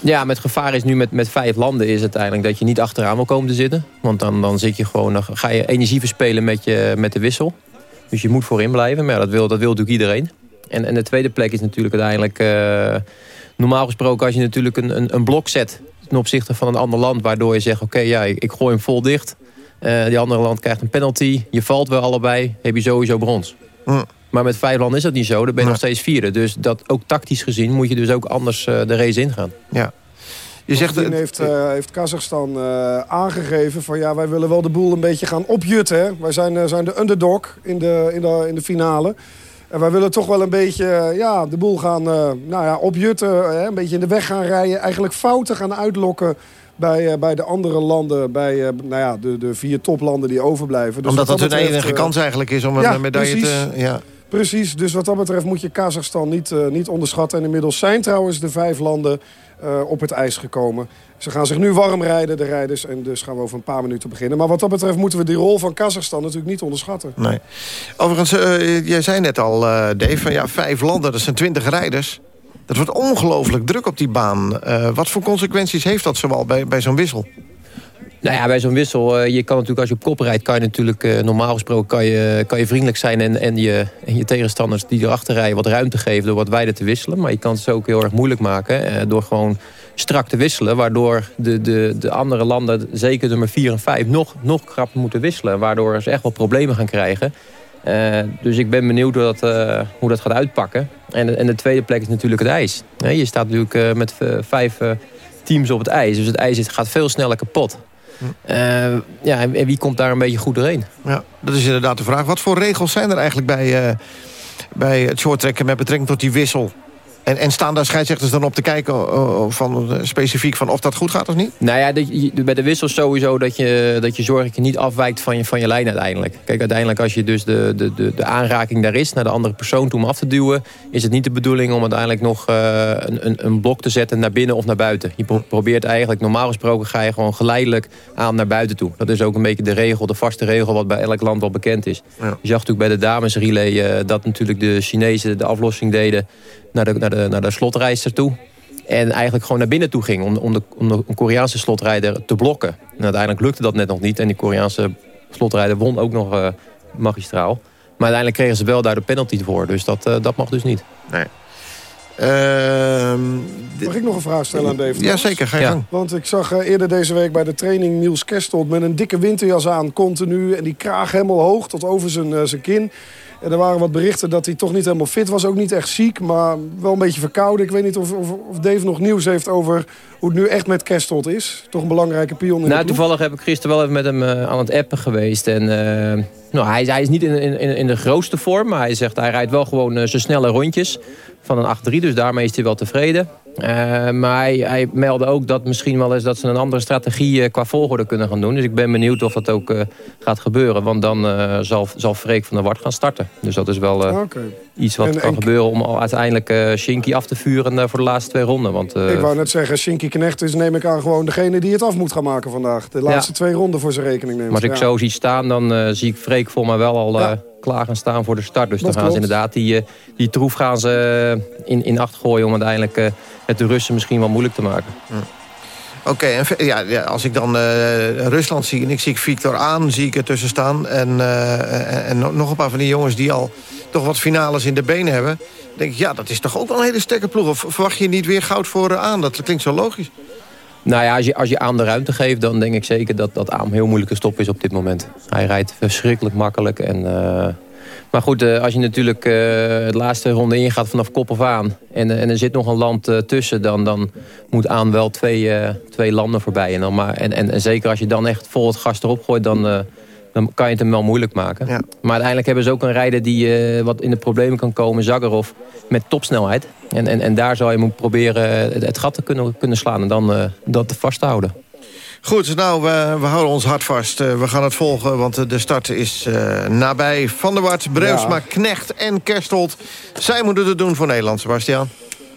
Ja, met gevaar is nu met, met vijf landen is het uiteindelijk dat je niet achteraan wil komen te zitten. Want dan, dan zit je gewoon, dan ga je energie verspelen met, je, met de wissel. Dus je moet voorin blijven, maar dat wil, dat wil natuurlijk iedereen. En, en de tweede plek is natuurlijk uiteindelijk... Uh, normaal gesproken als je natuurlijk een, een, een, blok zet... ten opzichte van een ander land... waardoor je zegt, oké, ja, ik, ik, gooi hem vol dicht. Uh, die andere land krijgt een penalty. Je valt wel allebei, heb je sowieso brons. Mm. Maar met vijf landen is dat niet zo. Dan ben je nog steeds vierde. Dus dat, ook tactisch gezien moet je dus ook anders uh, de race ingaan. Ja. Je zegt, heeft, uh, heeft Kazachstan uh, aangegeven van ja, wij willen wel de boel een beetje gaan opjutten. Hè? Wij zijn, zijn de underdog in de, in de, in de finale. En wij willen toch wel een beetje eh, ja, de boel gaan uh, nou ja, opjutten. Hè, een beetje in de weg gaan rijden. Eigenlijk fouten gaan uitlokken bij, bij de andere landen. Bij nou ja, de, de vier toplanden die overblijven. Dus Omdat dat hun enige kans eigenlijk is om een medaille precies. te... Ja. Precies, dus wat dat betreft moet je Kazachstan niet, uh, niet onderschatten. En inmiddels zijn trouwens de vijf landen uh, op het ijs gekomen. Ze gaan zich nu warm rijden, de rijders. En dus gaan we over een paar minuten beginnen. Maar wat dat betreft moeten we die rol van Kazachstan natuurlijk niet onderschatten. Nee. Overigens, uh, jij zei net al, Dave, van ja, vijf landen, dat zijn twintig rijders. Dat wordt ongelooflijk druk op die baan. wat voor consequenties heeft dat zoal bij, bij zo'n wissel? Nou ja, bij zo'n wissel, uh, je kan natuurlijk als je op kop rijdt... kan je natuurlijk uh, normaal gesproken kan je, kan je vriendelijk zijn... En, en, je, en je tegenstanders die erachter rijden wat ruimte geven... door wat wijder te wisselen. Maar je kan het ze ook heel erg moeilijk maken... Uh, door gewoon strak te wisselen. Waardoor de, de, de andere landen, zeker nummer 4 en 5... nog, nog krap moeten wisselen. Waardoor ze echt wel problemen gaan krijgen. dus ik ben benieuwd hoe dat, hoe dat gaat uitpakken. En, en de tweede plek is natuurlijk het ijs. je staat natuurlijk met vijf teams op het ijs. Dus het ijs gaat veel sneller kapot. Uh, ja, en wie komt daar een beetje goed doorheen? Ja, dat is inderdaad de vraag. Wat voor regels zijn er eigenlijk bij, uh, bij het shorttrekken met betrekking tot die wissel? En, en staan daar scheidsrechters dan op te kijken van, eh, specifiek van of dat goed gaat of niet? Nou ja, de, bij de wissel sowieso dat je, dat je zorgt dat je niet afwijkt van je, van je lijn uiteindelijk. Kijk, uiteindelijk als je dus de, de, de, de aanraking daar is naar de andere persoon toe om af te duwen... is het niet de bedoeling om uiteindelijk nog uh, een, een blok te zetten naar binnen of naar buiten. Je probeert eigenlijk, normaal gesproken ga je gewoon geleidelijk aan naar buiten toe. Dat is ook een beetje de regel, de vaste regel wat bij elk land wel bekend is. Ja. Je zag natuurlijk bij de damesrelay uh, dat natuurlijk de Chinezen de aflossing deden naar de, naar de, naar de slotrijster toe. En eigenlijk gewoon naar binnen toe ging om, om, de, om de Koreaanse slotrijder te blokken. En uiteindelijk lukte dat net nog niet. En die Koreaanse slotrijder won ook nog uh, magistraal. Maar uiteindelijk kregen ze wel daar de penalty voor. Dus dat, uh, dat mag dus niet. Nee. Uh, Mag ik nog een vraag stellen aan Dave? Ja, zeker. Ga je ja. gang. Want ik zag uh, eerder deze week bij de training Niels Kerstelt... met een dikke winterjas aan, continu. En die kraag helemaal hoog, tot over zijn, zijn kin. En er waren wat berichten dat hij toch niet helemaal fit was. Ook niet echt ziek, maar wel een beetje verkouden. Ik weet niet of, of, of Dave nog nieuws heeft over hoe het nu echt met Kerstelt is. Toch een belangrijke pion in nou, Toevallig heb ik gisteren wel even met hem uh, aan het appen geweest. En uh, nou, hij, hij, is niet in, in, in, de grootste vorm, maar hij zegt hij rijdt wel gewoon uh, zijn snelle rondjes van een 8-3. Dus daarmee is hij wel tevreden. Uh, maar hij, hij, meldde ook dat misschien wel eens dat ze een andere strategie uh, qua volgorde kunnen gaan doen. Dus ik ben benieuwd of dat ook uh, gaat gebeuren. Want dan zal, zal Freek van der Wart gaan starten. Dus dat is wel okay. iets wat en, kan en... gebeuren om uiteindelijk Shinky af te vuren voor de laatste twee ronden. Want, ik wou net zeggen, Shinky Knecht is neem ik aan gewoon degene die het af moet gaan maken vandaag. De laatste ja. twee ronden voor zijn rekening neemt. Maar als ik ja. zo zie staan, dan zie ik Freek voor mij wel al... Ja klaar gaan staan voor de start. Dus dat dan gaan klopt. ze inderdaad die, die troef gaan ze in, in acht gooien... om uiteindelijk het de Russen misschien wel moeilijk te maken. Hm. Oké, okay, en ja, ja, als ik dan uh, Rusland zie en ik zie Victor aan, zie ik er tussen staan. En, uh, en nog een paar van die jongens die al toch wat finales in de benen hebben. denk ik, ja, dat is toch ook wel een hele sterke ploeg. Of verwacht je niet weer goud voor aan? Dat klinkt zo logisch. Nou ja, als je, als je aan de ruimte geeft, dan denk ik zeker dat, dat Aam heel moeilijk te stoppen is op dit moment. Hij rijdt verschrikkelijk makkelijk en... Maar goed, uh, als je natuurlijk uh, het laatste ronde ingaat vanaf kop af aan... en, en er zit nog een land tussen, dan, dan moet aan wel twee, twee landen voorbij. En, dan maar, en, en, en, zeker als je dan echt vol het gas erop gooit... dan, dan kan je het hem wel moeilijk maken. Ja. Maar uiteindelijk hebben ze ook een rijder die wat in de problemen kan komen... Zagarov, met topsnelheid. En, en, en daar zou je moeten proberen het, het gat te kunnen, kunnen slaan... en dan dat te vasthouden. Goed, nou, we, we, houden ons hart vast. Uh, we gaan het volgen, want de start is uh, nabij. Van der Wart, Breusma, ja. Knecht en Kerstold. Zij moeten het doen voor Nederland, Sebastian.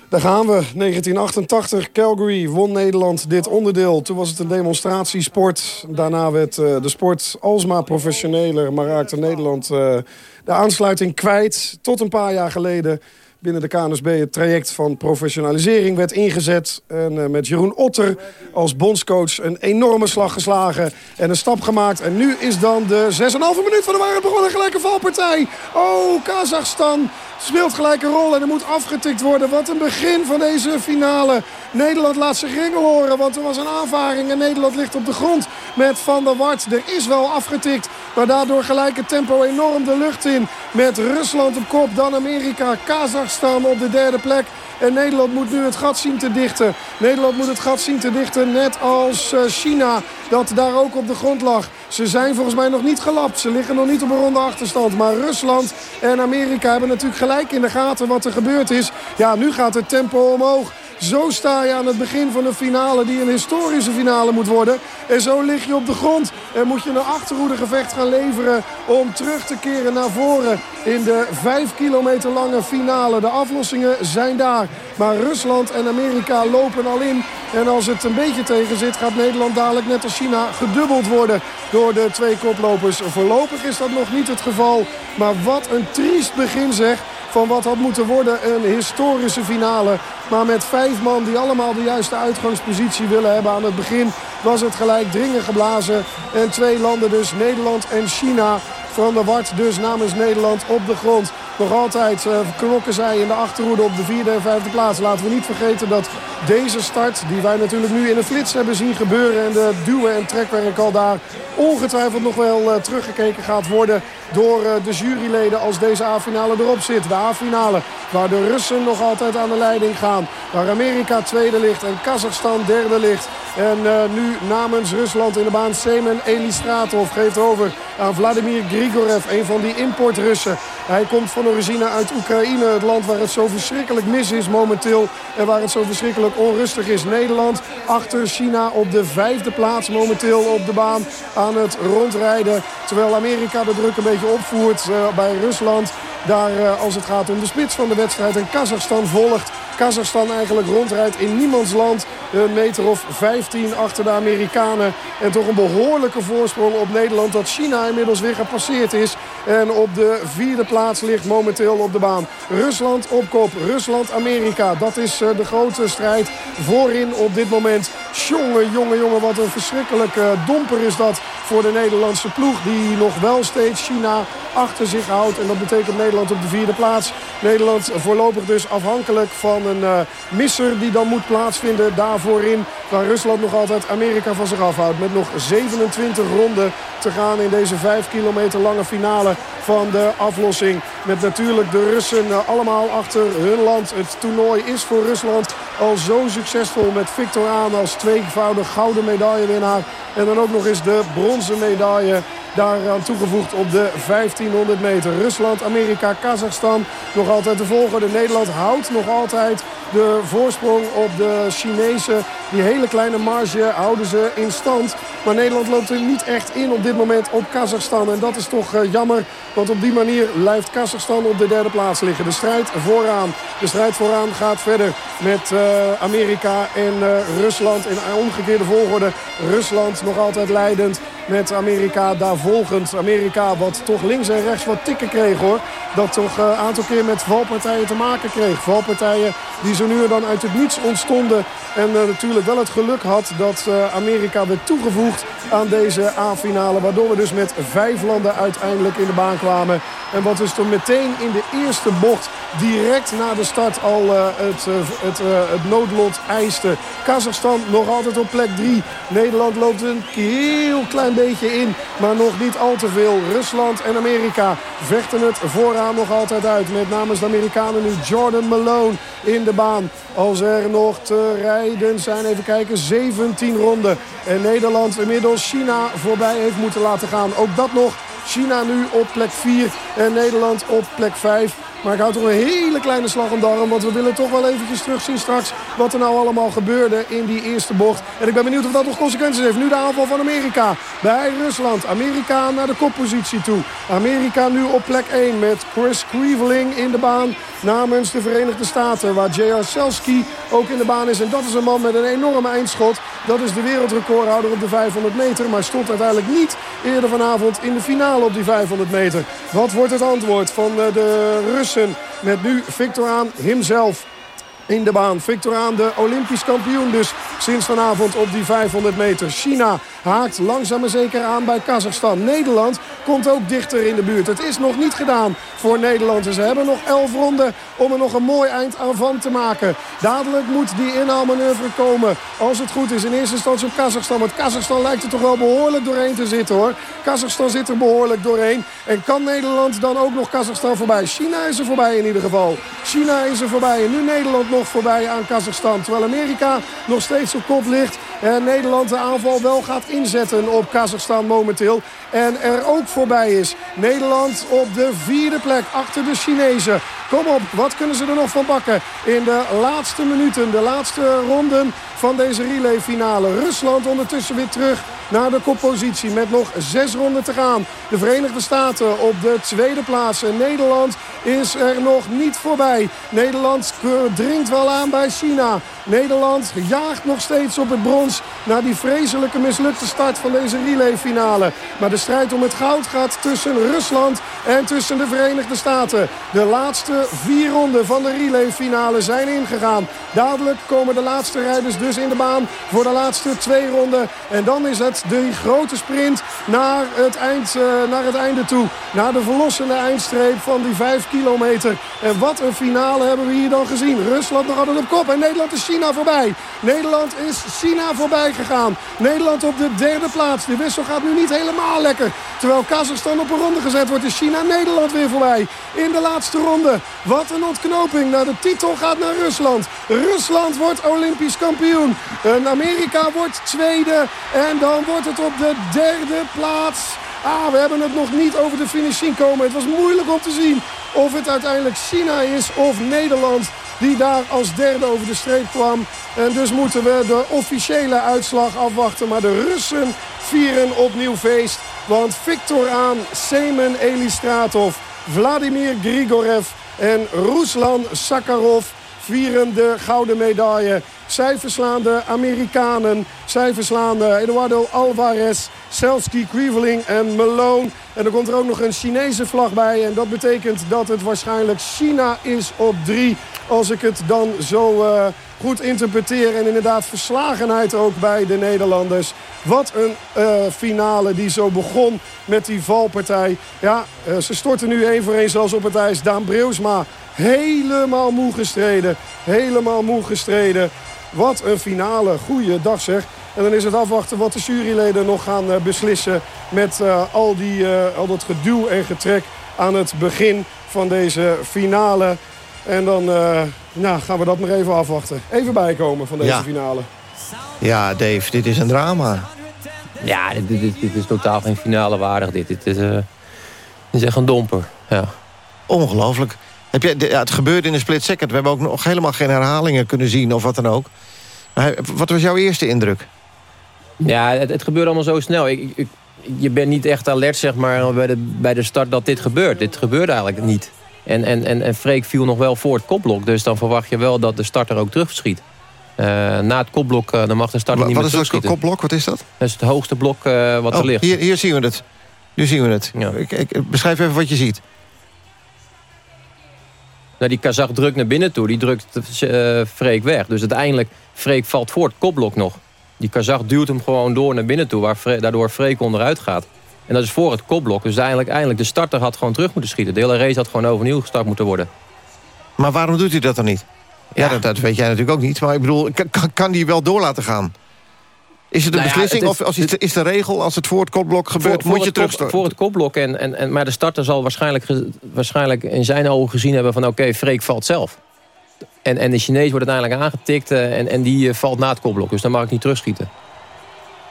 Daar gaan we. 1988, Calgary won Nederland dit onderdeel. Toen was het een demonstratiesport. Daarna werd uh, de sport alsmaar professioneler... maar raakte Nederland de aansluiting kwijt. Tot een paar jaar geleden binnen de KNSB het traject van professionalisering werd ingezet. En uh, met Jeroen Otter als bondscoach een enorme slag geslagen en een stap gemaakt. En nu is dan de 6,5 minuut van de waarheid begonnen. Gelijke valpartij. Oh, Kazachstan speelt gelijk een rol en er moet afgetikt worden. Wat een begin van deze finale. Nederland laat zich ringel horen, want er was een aanvaring en Nederland ligt op de grond met Van der Wart. Er is wel afgetikt, maar daardoor gelijk het tempo enorm de lucht in. Met Rusland op kop, dan Amerika, Kazachstan op de derde plek. En Nederland moet nu het gat zien te dichten. Nederland moet het gat zien te dichten, net als China, dat daar ook op de grond lag. Ze zijn volgens mij nog niet gelapt. Ze liggen nog niet op een ronde achterstand. Maar Rusland en Amerika hebben natuurlijk gelijk in de gaten wat er gebeurd is. Ja, nu gaat het tempo omhoog. Zo sta je aan het begin van een finale die een historische finale moet worden. En zo lig je op de grond. En moet je een achterhoedegevecht gaan leveren om terug te keren naar voren in de 5 kilometer lange finale. De aflossingen zijn daar. Maar Rusland en Amerika lopen al in. En als het een beetje tegen zit gaat Nederland dadelijk net als China gedubbeld worden door de twee koplopers. Voorlopig is dat nog niet het geval. Maar wat een triest begin zeg van wat had moeten worden een historische finale. Maar met vijf man die allemaal de juiste uitgangspositie willen hebben aan het begin... was het gelijk dringen geblazen. En twee landen dus, Nederland en China... Van der Wart dus namens Nederland op de grond. Nog altijd uh, knokken zij in de achterhoede op de vierde en vijfde plaats. Laten we niet vergeten dat deze start, die wij natuurlijk nu in een flits hebben zien gebeuren... en de duwen en trekwerk al daar ongetwijfeld nog wel uh, teruggekeken gaat worden... door uh, de juryleden als deze A-finale erop zit. De A-finale waar de Russen nog altijd aan de leiding gaan. Waar Amerika tweede ligt en Kazachstan derde ligt. En nu namens Rusland in de baan Semen Elistratov geeft over aan Vladimir Grigorev. Een van die import-Russen. Hij komt van origine uit Oekraïne. Het land waar het zo verschrikkelijk mis is momenteel. En waar het zo verschrikkelijk onrustig is. Nederland achter China op de vijfde plaats momenteel op de baan aan het rondrijden. Terwijl Amerika de druk een beetje opvoert uh, bij Rusland. Daar uh, als het gaat om de spits van de wedstrijd. En Kazachstan volgt. Kazachstan eigenlijk rondrijdt in niemands land. Een meter of 15 achter de Amerikanen. En toch een behoorlijke voorsprong op Nederland. Dat China inmiddels weer gepasseerd is. En op de vierde plaats ligt momenteel op de baan. Rusland op kop. Rusland-Amerika. Dat is uh, de grote strijd voorin op dit moment. Jongen, jongen, jongen. Wat een verschrikkelijke domper is dat voor de Nederlandse ploeg. Die nog wel steeds China achter zich houdt. En dat betekent Nederland op de vierde plaats. Nederland voorlopig dus afhankelijk van een uh, misser die dan moet plaatsvinden daarvoor in. Waar Rusland nog altijd Amerika van zich afhoudt. Met nog 27 ronden te gaan in deze 5 kilometer lange finale van de aflossing. Met natuurlijk de Russen uh, allemaal achter hun land. Het toernooi is voor Rusland al zo succesvol met Victor Aan als tweevoudig gouden medaillewinnaar. En dan ook nog eens de bronzen medaille daaraan toegevoegd op de 1500 meter. Rusland, Amerika, Kazachstan nog altijd te volgen. De Nederland houdt nog altijd de voorsprong op de Chinezen. Die hele kleine marge houden ze in stand. Maar Nederland loopt er niet echt in op dit moment op Kazachstan. En dat is toch uh, jammer. Want op die manier blijft Kazachstan op de derde plaats liggen. De strijd vooraan. De strijd vooraan gaat verder met uh, Amerika en uh, Rusland. In omgekeerde volgorde. Rusland nog altijd leidend met Amerika daar volgend. Amerika wat toch links en rechts wat tikken kreeg hoor. Dat toch een aantal keer met valpartijen te maken kreeg. Valpartijen die zo nu en dan uit het niets ontstonden. En uh, natuurlijk wel het geluk had dat uh, Amerika werd toegevoegd aan deze A-finale. Waardoor we dus met vijf landen uiteindelijk in de baan kwamen. En wat dus toen meteen in de eerste bocht direct na de start al uh, het, het, het noodlot eiste. Kazachstan nog altijd op plek 3. Nederland loopt een heel klein beetje in. Maar nog niet al te veel. Rusland en Amerika vechten het vooraan nog altijd uit. Met namens de Amerikanen nu Jordan Malone in de baan. Als er nog te rijden zijn, even kijken, 17 ronden. En Nederland inmiddels China voorbij heeft moeten laten gaan. Ook dat nog. China nu op plek 4 en Nederland op plek 5. Maar ik hou toch een hele kleine slag om darm. Want we willen toch wel eventjes terugzien straks wat er nou allemaal gebeurde in die eerste bocht. En ik ben benieuwd of dat nog consequenties heeft. Nu de aanval van Amerika bij Rusland. Amerika naar de koppositie toe. Amerika nu op plek 1 met Chris Creveling in de baan namens de Verenigde Staten. Waar J.R. Selski ook in de baan is. En dat is een man met een enorme eindschot. Dat is de wereldrecordhouder op de 500 meter. Maar stond uiteindelijk niet eerder vanavond in de finale op die 500 meter. Wat wordt het antwoord van de Russen? Met nu Victor aan hemzelf in de baan. Victor aan de Olympisch kampioen dus sinds vanavond op die 500 meter. China haakt langzaam maar zeker aan bij Kazachstan. Nederland komt ook dichter in de buurt. Het is nog niet gedaan voor Nederland. En ze hebben nog 11 ronden om er nog een mooi eind aan van te maken. Dadelijk moet die inhaalmanoeuvre komen. Als het goed is in eerste instantie op Kazachstan. Want Kazachstan lijkt er toch wel behoorlijk doorheen te zitten hoor. Kazachstan zit er behoorlijk doorheen. En kan Nederland dan ook nog Kazachstan voorbij? China is er voorbij in ieder geval. China is er voorbij. En nu Nederland nog voorbij aan Kazachstan. Terwijl Amerika nog steeds op kop ligt. En Nederland de aanval wel gaat inzetten op Kazachstan momenteel. En er ook voorbij is. Nederland op de vierde plek achter de Chinezen. Kom op, wat kunnen ze er nog van bakken in de laatste minuten, de laatste ronden van deze relayfinale. Rusland ondertussen weer terug naar de koppositie met nog zes ronden te gaan. De Verenigde Staten op de tweede plaats. En Nederland is er nog niet voorbij. Nederland dringt wel aan bij China. Nederland jaagt nog steeds op het brons na die vreselijke mislukte start van deze relayfinale. Maar de strijd om het goud gaat tussen Rusland en tussen de Verenigde Staten. De laatste vier ronden van de relayfinale zijn ingegaan. Dadelijk komen de laatste rijders dus in de baan voor de laatste twee ronden. En dan is het de grote sprint naar het, eind, uh, naar het einde toe. Naar de verlossende eindstreep van die vijf kilometer. En wat een finale hebben we hier dan gezien. Rusland nog altijd op kop en Nederland is China voorbij. Nederland is China voorbij gegaan. Nederland op de derde plaats. De wissel gaat nu niet helemaal lekker. Terwijl Kazachstan op een ronde gezet wordt is China Nederland weer voorbij. In de laatste ronde. Wat een ontknoping. Nou, de titel gaat naar Rusland. Rusland wordt Olympisch kampioen. En Amerika wordt tweede. En dan wordt het op de derde plaats. Ah, we hebben het nog niet over de finish zien komen. Het was moeilijk om te zien of het uiteindelijk China is of Nederland die daar als derde over de streep kwam. En dus moeten we de officiële uitslag afwachten. Maar de Russen vieren opnieuw feest. Want Victor aan, Semen Elistratov, Vladimir Grigorev en Ruslan Sakharov vieren de gouden medaille. Zij verslaan de Amerikanen. Zij verslaan de Eduardo Alvarez, Selski, Grieveling en Malone. En er komt er ook nog een Chinese vlag bij. En dat betekent dat het waarschijnlijk China is op drie. Als ik het dan zo uh, goed interpreteer. En inderdaad verslagenheid ook bij de Nederlanders. Wat een uh, finale die zo begon met die valpartij. Ja, uh, ze storten nu één voor één zoals op het ijs. Daan Breusma helemaal moe gestreden. Helemaal moe gestreden. Wat een finale. Goeiedag zeg. En dan is het afwachten wat de juryleden nog gaan uh, beslissen... met al, die, al dat geduw en getrek aan het begin van deze finale. En dan nou, gaan we dat nog even afwachten. Even bijkomen van deze ja. finale. Ja, Dave, dit is een drama. Ja, dit, dit, dit is totaal geen finale waardig. Dit, dit, is, dit is echt een domper. Ja. Ongelooflijk. Heb je, ja, het gebeurde in een split second. We hebben ook nog helemaal geen herhalingen kunnen zien of wat dan ook. Maar wat was jouw eerste indruk? Ja, het, het gebeurde allemaal zo snel. Ik, ik, je bent niet echt alert zeg maar, bij, de, bij de start dat dit gebeurt. Dit gebeurde eigenlijk niet. En, en, en, en Freek viel nog wel voor het kopblok. Dus dan verwacht je wel dat de starter ook terugschiet. Uh, na het kopblok uh, dan mag de starter niet wat meer Wat is dat kopblok? Wat is dat? Dat is het hoogste blok uh, wat oh, er ligt. Hier, hier zien we het. Nu zien we het. Ja. Ik, ik, beschrijf even wat je ziet. Nou, die Kazach drukt naar binnen toe. Die drukt Freek weg. Dus uiteindelijk, Freek valt voor het kopblok nog. Die Kazach duwt hem gewoon door naar binnen toe. Waar Freek, daardoor Freek onderuit gaat. En dat is voor het kopblok. Dus eigenlijk, eigenlijk de starter had gewoon terug moeten schieten. De hele race had gewoon overnieuw gestart moeten worden. Maar waarom doet hij dat dan niet? Ja, ja dat, dat, weet jij natuurlijk ook niet. Maar ik bedoel, kan, kan die wel door laten gaan? Is het een nou beslissing het is, of als is, is de regel als het voor het kopblok gebeurt, voor, moet je het terug kop, Voor het kopblok, en, en, en, maar de starter zal waarschijnlijk, waarschijnlijk in zijn ogen gezien hebben van oké, okay, Freek valt zelf. En, en de Chinees wordt uiteindelijk aangetikt uh, en, en die uh, valt na het kopblok. Dus dan mag ik niet terugschieten.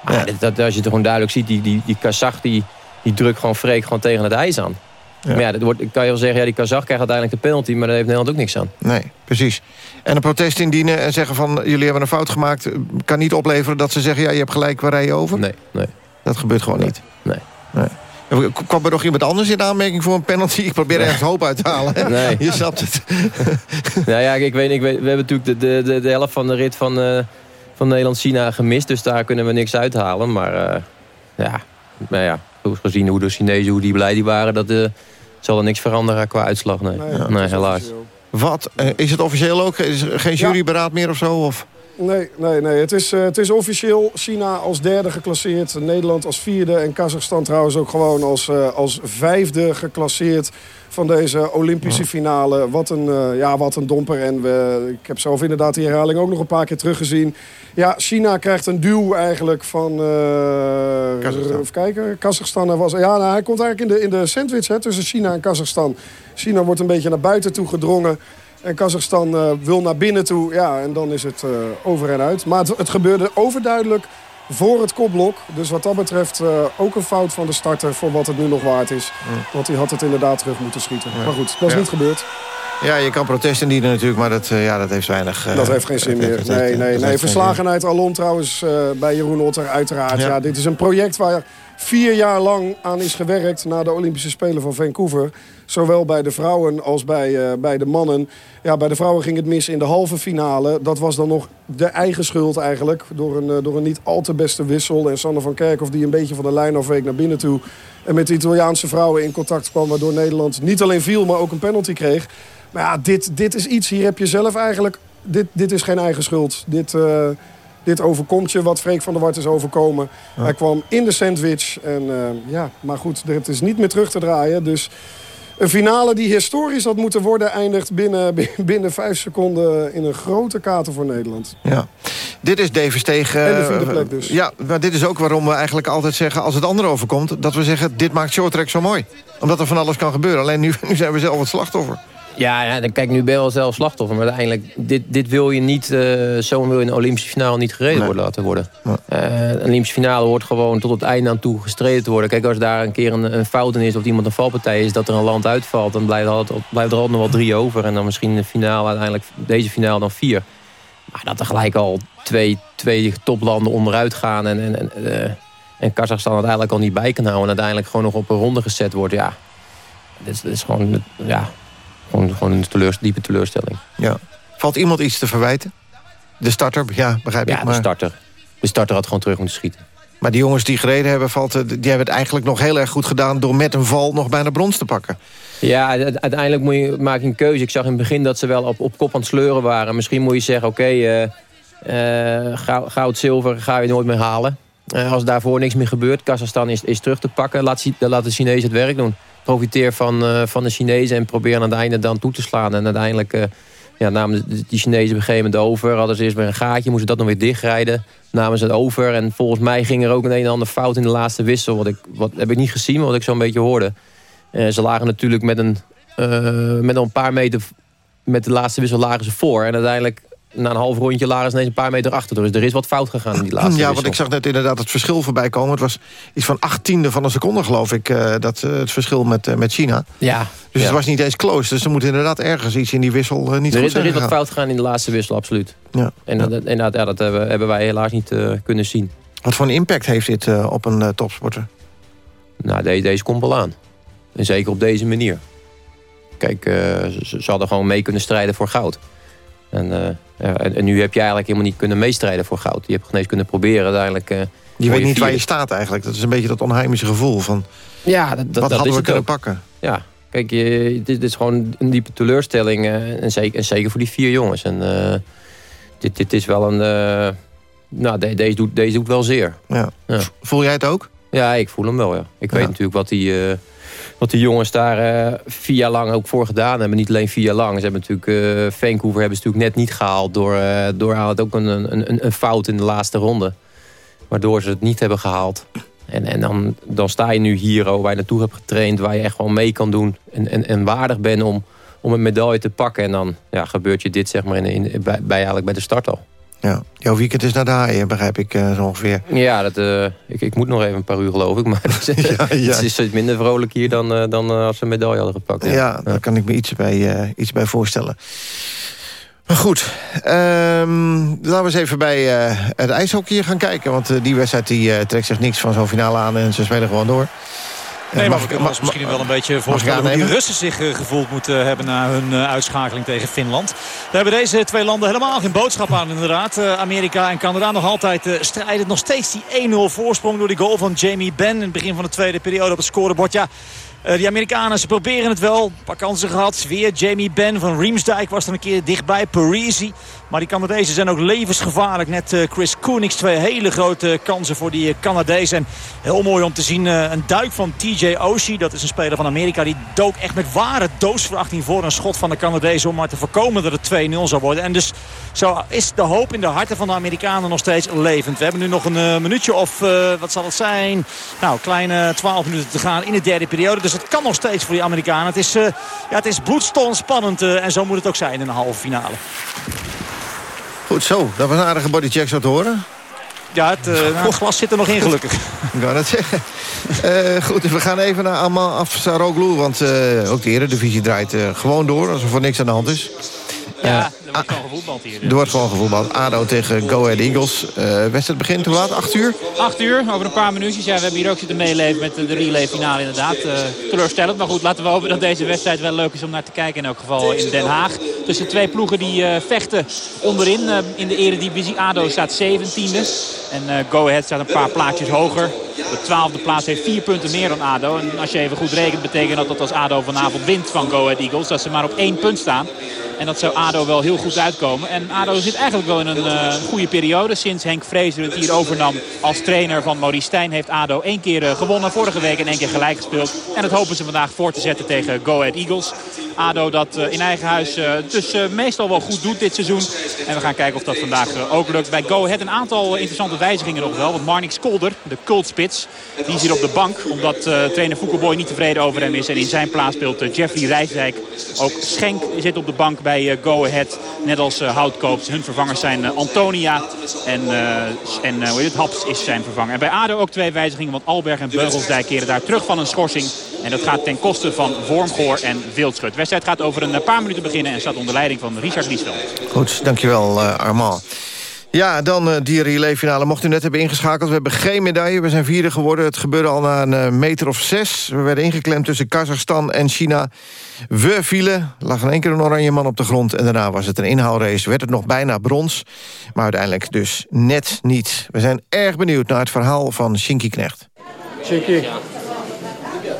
Maar ja. dat, dat, als je het gewoon duidelijk ziet, die, die, die Kazach die, die drukt gewoon Freek gewoon tegen het ijs aan. Ja. Maar ja, dat wordt, kan je wel zeggen, ja, die Kazach krijgt uiteindelijk de penalty... maar daar heeft Nederland ook niks aan. Nee, precies. En een protest indienen en zeggen van... jullie hebben een fout gemaakt, kan niet opleveren dat ze zeggen... ja, je hebt gelijk, we rijden over? Nee, nee. Dat gebeurt gewoon nee. niet? Nee. nee. Kwam er nog iemand anders in aanmerking voor een penalty? Ik probeer nee. ergens hoop uit te halen. Nee. Je snapt het. nou ja, ik weet, ik weet, we hebben natuurlijk de, de, de helft van de rit van, uh, van Nederland-China gemist... dus daar kunnen we niks uithalen. Maar uh, ja, nou ja, gezien hoe de Chinezen hoe die blij die waren... dat uh, zal er niks veranderen qua uitslag. Nee, nee, nee helaas. Wat? Uh, is het officieel ook? Is er geen juryberaad meer of zo? Of? Nee, nee, nee. Het is, uh, het is officieel China als derde geclasseerd. Nederland als vierde. En Kazachstan trouwens ook gewoon als, uh, als vijfde geclasseerd van deze Olympische finale. Wat een, uh, ja, wat een domper. En we, ik heb zelf inderdaad die herhaling ook nog een paar keer teruggezien. Ja, China krijgt een duw eigenlijk van... Uh, Kazachstan. Even kijken. Kazachstan was... Ja, nou, hij komt eigenlijk in de, in de sandwich hè, tussen China en Kazachstan. China wordt een beetje naar buiten toe gedrongen. En Kazachstan uh, wil naar binnen toe. Ja, en dan is het uh, over en uit. Maar het, het gebeurde overduidelijk voor het kopblok. Dus wat dat betreft uh, ook een fout van de starter voor wat het nu nog waard is. Mm. Want hij had het inderdaad terug moeten schieten. Ja. Maar goed, dat is Ja. niet gebeurd. Ja, je kan protest indienen natuurlijk, maar dat, ja, dat heeft weinig... dat heeft geen zin meer. Nee, nee, nee. Verslagenheid alom trouwens bij Jeroen Otter uiteraard. Ja. dit is een project waar vier jaar lang aan is gewerkt... na de Olympische Spelen van Vancouver. Zowel bij de vrouwen als bij, bij de mannen. Ja, bij de vrouwen ging het mis in de halve finale. Dat was dan nog de eigen schuld eigenlijk. Door een, door een niet al te beste wissel. En Sander van Kerkhoff die een beetje van de lijn afweek naar binnen toe. En met de Italiaanse vrouwen in contact kwam. Waardoor Nederland niet alleen viel, maar ook een penalty kreeg. Maar ja, dit, dit is iets. Hier heb je zelf eigenlijk... Dit, dit is geen eigen schuld. Dit, uh, dit overkomt je wat Freek van der Wart is overkomen. Hij kwam in de sandwich. En uh, ja, maar goed, het is niet meer terug te draaien. Dus een finale die historisch had moeten worden... eindigt binnen, binnen vijf seconden in een grote kater voor Nederland. Ja. Dit is Davis tegen... En de vierde plek dus. Ja, maar dit is ook waarom we eigenlijk altijd zeggen... als het ander overkomt, dat we zeggen... dit maakt shorttrack zo mooi. Omdat er van alles kan gebeuren. Alleen nu, nu zijn we zelf het slachtoffer. Ja, ja dan kijk, nu ben je wel zelf slachtoffer. Maar uiteindelijk, dit, dit wil je niet... Uh, zo wil je een Olympische finale niet gereden worden, laten worden. Uh, een Olympische finale wordt gewoon tot het einde aan toe gestreden te worden. Kijk, als daar een keer een, een fout in is... of iemand een valpartij is, dat er een land uitvalt... dan blijft er altijd, blijft er altijd nog wel drie over. En dan misschien de finale uiteindelijk, deze finale dan vier. Maar dat er gelijk al twee, twee toplanden onderuit gaan... en, en, en, uh, en Kazachstan het eigenlijk al niet bij kan houden... en uiteindelijk gewoon nog op een ronde gezet wordt, ja... Dit is, dit is gewoon, ja, gewoon, gewoon een teleurs, diepe teleurstelling. Ja. Valt iemand iets te verwijten? De starter, ja, begrijp ja, ik. Maar... de starter. De starter had gewoon terug moeten schieten. Maar die jongens die gereden hebben, valt, die hebben het eigenlijk nog heel erg goed gedaan... door met een val nog bijna brons te pakken. Ja, uiteindelijk moet je, maak je een keuze. Ik zag in het begin dat ze wel op, op kop aan het sleuren waren. Misschien moet je zeggen, oké, okay, uh, uh, goud, zilver ga je nooit meer halen. Uh, als daarvoor niks meer gebeurt, Kazachstan is, is terug te pakken. Laat, laat de Chinezen het werk doen. Profiteer van, uh, van de Chinezen en probeer aan het einde dan toe te slaan. En uiteindelijk uh, ja, namen die Chinezen op een gegeven moment over. Hadden ze eerst weer een gaatje, moesten dat nog weer dichtrijden. Namen ze het over. En volgens mij ging er ook een en ander fout in de laatste wissel. Wat, ik, wat heb ik niet gezien, maar wat ik zo'n beetje hoorde. Uh, ze lagen natuurlijk met een, met een paar meter... Met de laatste wissel lagen ze voor. En uiteindelijk na een half rondje ze ineens een paar meter achter. Dus er is wat fout gegaan in die laatste Ja, want ik zag net inderdaad het verschil voorbij komen. Het was iets van achttiende van een seconde, geloof ik. Uh, dat, uh, het verschil met, uh, met China. Ja. Dus ja. het was niet eens close. Dus er moet inderdaad ergens iets in die wissel niet er goed is, Er is wat fout gegaan in de laatste wissel, absoluut. Ja. En ja. dat, dat, ja, dat hebben, hebben, wij helaas niet kunnen zien. Wat voor een impact heeft dit op een topsporter? Nou, deze, deze komt wel aan. En zeker op deze manier. Kijk, ze, ze hadden gewoon mee kunnen strijden voor goud. En, ja, en, en, nu heb je eigenlijk helemaal niet kunnen meestrijden voor goud. Je hebt geen eens kunnen proberen uiteindelijk. Uh, je weet niet waar je staat eigenlijk. Dat is een beetje dat onheimische gevoel van... Ja, dat, dat, wat dat hadden we kunnen ook. pakken? Ja, kijk, je, dit, is gewoon een diepe teleurstelling. Uh, en, zeker, en zeker voor die vier jongens. En dit, dit is wel een... nou, de, deze, doet, deze doet wel zeer. Ja. ja. Voel jij het ook? Ja, ik voel hem wel, ja. Ik weet natuurlijk wat die wat de jongens daar uh, vier jaar lang ook voor gedaan hebben. Niet alleen vier jaar lang. Ze hebben natuurlijk, uh, Vancouver hebben ze natuurlijk net niet gehaald... door, uh, door ook een, een, een fout in de laatste ronde. Waardoor ze het niet hebben gehaald. En, en dan, dan sta je nu hier, oh, waar je naartoe hebt getraind... waar je echt gewoon mee kan doen en, en, en waardig bent om, om een medaille te pakken. En dan ja, gebeurt je dit zeg maar in, in, bij, eigenlijk bij de start al. Ja, jouw weekend is naar de haaien, begrijp ik uh, zo ongeveer. Ja, dat, uh, ik, ik moet nog even een paar uur geloof ik. Maar ja, ja. het is minder vrolijk hier dan, uh, dan als ze een medaille hadden gepakt. Ja, ja, daar kan ik me iets bij, iets bij voorstellen. Maar goed, um, laten we eens even bij het ijshockey gaan kijken. Want die wedstrijd die, trekt zich niks van zo'n finale aan en ze spelen gewoon door. Nee, maar we kunnen ons misschien wel een beetje voorstellen hoe die Russen zich uh, gevoeld moeten hebben na hun uitschakeling tegen Finland. We hebben deze twee landen helemaal geen boodschap aan inderdaad. Amerika en Canada nog altijd strijden. Nog steeds die 1-0 voorsprong door die goal van Jamie Benn in het begin van de tweede periode op het scorebord. Ja, uh, die Amerikanen, ze proberen het wel. Een paar kansen gehad. Weer Jamie Benn van Riemsdijk was er een keer dichtbij. Parisi. Maar die Canadezen zijn ook levensgevaarlijk. Net uh, Chris Koenigs. Twee hele grote kansen voor die Canadezen. En heel mooi om te zien. Een duik van TJ Oshie. Dat is een speler van Amerika. Die dook echt met ware doosverachting voor een schot van de Canadezen. Om maar te voorkomen dat het 2-0 zou worden. En dus zo is de hoop in de harten van de Amerikanen nog steeds levend. We hebben nu nog een minuutje of wat zal het zijn? Nou, kleine 12 minuten te gaan in de derde periode. Dus het kan nog steeds voor die Amerikanen. Het is, uh, ja, het is bloedstollend spannend uh, en zo moet het ook zijn in een halve finale. Goed zo, dat was een aardige bodycheck zo te horen. Ja, het, uh, nou, het glas zit er nog in gelukkig. Ik wou dat zeggen. Eh, goed, we gaan even naar Amal Afsaroglu. Want uh, ook de Eredivisie draait gewoon door. Alsof er niks aan de hand is. Ja, er wordt gewoon gevoetbald hier. Er wordt gewoon gevoetbald. ADO tegen Go Ahead Eagles. Uh, wedstrijd begint hoe laat? 8 uur? 8 uur, over een paar minuutjes. Ja, we hebben hier ook zitten meeleven met de relay finale inderdaad. Uh, teleurstellend, maar goed, laten we hopen dat deze wedstrijd wel leuk is om naar te kijken. In elk geval in Den Haag. Tussen twee ploegen die uh, vechten onderin. in de eredivisie ADO staat 17e. En Go Ahead staat een paar plaatjes hoger. De twaalfde plaats heeft vier punten meer dan ADO. En als je even goed rekent, betekent dat dat als ADO vanavond wint van Go Ahead Eagles... dat ze maar op één punt staan. En dat zou ADO wel heel goed uitkomen. En ADO zit eigenlijk wel in een uh, goede periode. Sinds Henk Vrezer het hier overnam als trainer van Maurice Stijn... heeft ADO één keer uh, gewonnen vorige week en één keer gelijk gespeeld. En dat hopen ze vandaag voor te zetten tegen Go Ahead Eagles. ADO dat uh, in eigen huis dus meestal wel goed doet dit seizoen. En we gaan kijken of dat vandaag ook lukt. Bij Go Ahead een aantal interessante wijzigingen nog wel. Want Marnix Kolder, de cultspits, die zit op de bank. Omdat trainer Foukeboy niet tevreden over hem is. En in zijn plaats speelt Jeffrey Rijsdijk. Ook Schenk zit op de bank bij Go Ahead. Net als Houtkoops. Hun vervangers zijn Antonia en, en hoe het, Haps is zijn vervanger. En bij ADO ook twee wijzigingen. Want Alberg en Beugelsdijk keren daar terug van een schorsing. En dat gaat ten koste van Vormgoor en Wildschut. Wedstrijd gaat over een paar minuten beginnen en staat onder leiding van Richard Liesveld. Goed, dankjewel uh, Armand. Ja, dan uh, die relay-finale. Mocht u net hebben ingeschakeld, we hebben geen medaille. We zijn vierde geworden. Het gebeurde al na een uh, meter of zes. We werden ingeklemd tussen Kazachstan en China. We vielen. Er lag in één keer een oranje man op de grond. En daarna was het een inhaalrace. Werd het nog bijna brons. Maar uiteindelijk dus net niet. We zijn erg benieuwd naar het verhaal van Shinky Knecht. Shinky. Ja.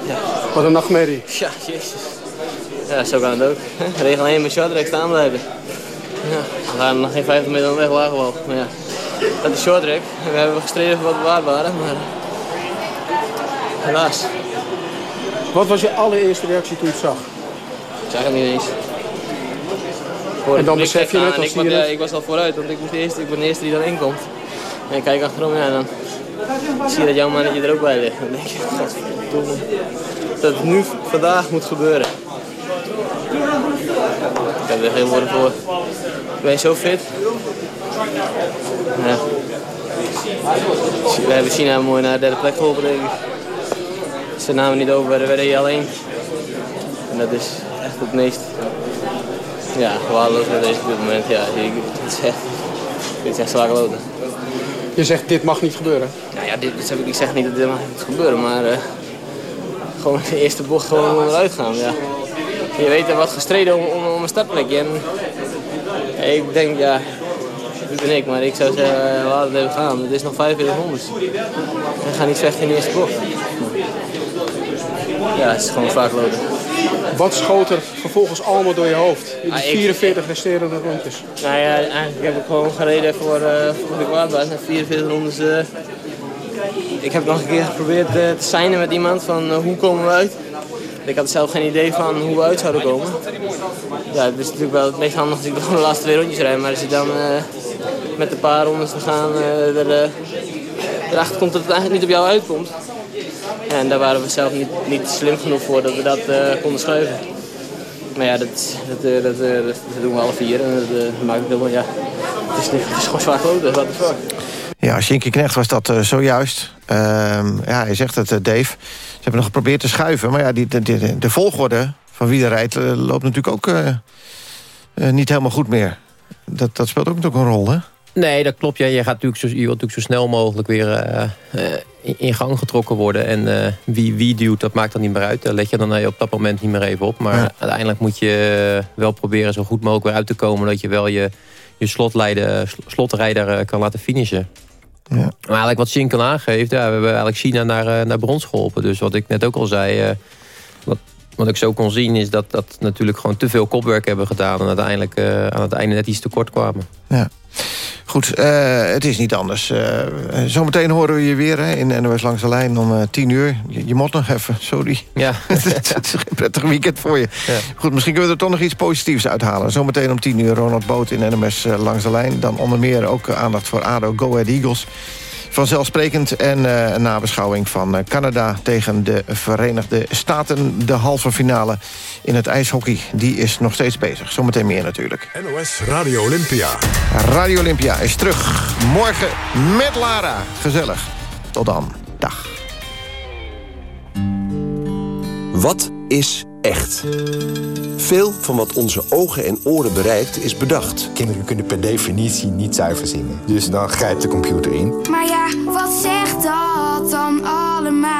ja. Wat een nachtmerrie. Ja, jezus. Ja, zo kan het ook. Regel 1 met short staan blijven. Ja, we gaan nog geen 50 meter weg lager wel. Maar ja, dat is short track. We hebben gestreden voor wat we waard waren, maar helaas. Wat was je allereerste reactie toen je het zag? Ik zag het niet eens. en dan besef je het als ik, ja, ik was al vooruit, want ik, moest de eerste, ik ben de eerste die erin komt. En ik kijk achterom ja, dan zie je dat jouw mannetje er ook bij ligt. Dan denk je, godverdomme, dat het nu vandaag moet gebeuren. Ik heb er geen woorden voor. Ik ben zo fit. Ja. We hebben China mooi naar de derde plek geholpen, denk ik. Ze namen niet over, we werden hier alleen. En dat is echt het meest ja, waardeloos met deze op dit moment. Ja, het is echt, dit is echt zwaar geloten. Je zegt dit mag niet gebeuren? Nou ja, dit, dit, ik zeg niet dat dit mag niet gebeuren, maar uh, gewoon de eerste bocht gewoon onderuit gaan. Ja. Je weet, er wordt gestreden om, om, om een startplekje. En, ik denk, ja, dat ben ik, maar ik zou zeggen, laat het even gaan. Het is nog 4500. We gaan niet vechten in de eerste bocht. Ja, het is gewoon vaak lopen. Wat schoot er vervolgens allemaal door je hoofd? In de 44 resterende rondjes. Nou ja, eigenlijk heb ik gewoon gereden voor, uh, voor de kwaadbaas. En 44 rondes... Uh, ik heb nog een keer geprobeerd uh, te signen met iemand van hoe komen we uit. Ik had zelf geen idee van hoe we uit zouden komen. Ja, het is natuurlijk wel het meest handig dat ik de laatste twee rondjes rijd. Maar als je dan met een paar rondes te gaan er, erachter komt dat het eigenlijk niet op jou uitkomt. En daar waren we zelf niet, niet slim genoeg voor dat we dat konden schuiven. Maar ja, dat, dat, dat, dat, doen we alle vier. En dat maakt het helemaal, ja, het is, het is gewoon zwaar kloten, wat is Ja, Shinky Knecht was dat uh, zojuist. Uh, ja, hij zegt het, uh, Dave. Ze hebben nog geprobeerd te schuiven. Maar ja, die, de, de, de volgorde van wie er rijdt loopt natuurlijk ook niet helemaal goed meer. Dat, dat speelt ook natuurlijk een rol, hè? Nee, dat klopt. Ja. Je, gaat natuurlijk zo, je wilt natuurlijk zo snel mogelijk weer in gang getrokken worden. En wie wie duwt, dat maakt dan niet meer uit. Daar let je dan op dat moment niet meer even op. Maar ja. uiteindelijk moet je wel proberen zo goed mogelijk weer uit te komen... dat je wel je, je slotrijder kan laten finishen. Ja. Maar eigenlijk wat Shinkan aangeeft, ja, we hebben eigenlijk China naar, naar brons geholpen. Dus wat ik net ook al zei... wat, wat ik zo kon zien is dat dat natuurlijk gewoon te veel kopwerk hebben gedaan... en uiteindelijk uh, aan het einde net iets tekort kwamen. Ja. Goed, uh, het is niet anders. Uh, zometeen horen we je weer hè, in NOS Langs de Lijn om uh, tien uur. Je, je moet nog even, sorry. Ja. het is een prettig weekend voor je. Ja. Goed, misschien kunnen we er toch nog iets positiefs uithalen. Zometeen om tien uur Ronald Boot in NMS Langs de Lijn. Dan onder meer ook aandacht voor ADO Go Ahead Eagles vanzelfsprekend. En uh, een nabeschouwing van uh, Canada tegen de Verenigde Staten. De halve finale in het ijshockey, die is nog steeds bezig. Zometeen meer natuurlijk. NOS Radio Olympia. Radio Olympia is terug. Morgen met Lara. Gezellig. Tot dan. Dag. Wat is echt? Veel van wat onze ogen en oren bereikt is bedacht. Kinderen kunnen per definitie niet zuiver zingen. Dus dan grijpt de computer in. Maar ja, wat zegt dat dan allemaal?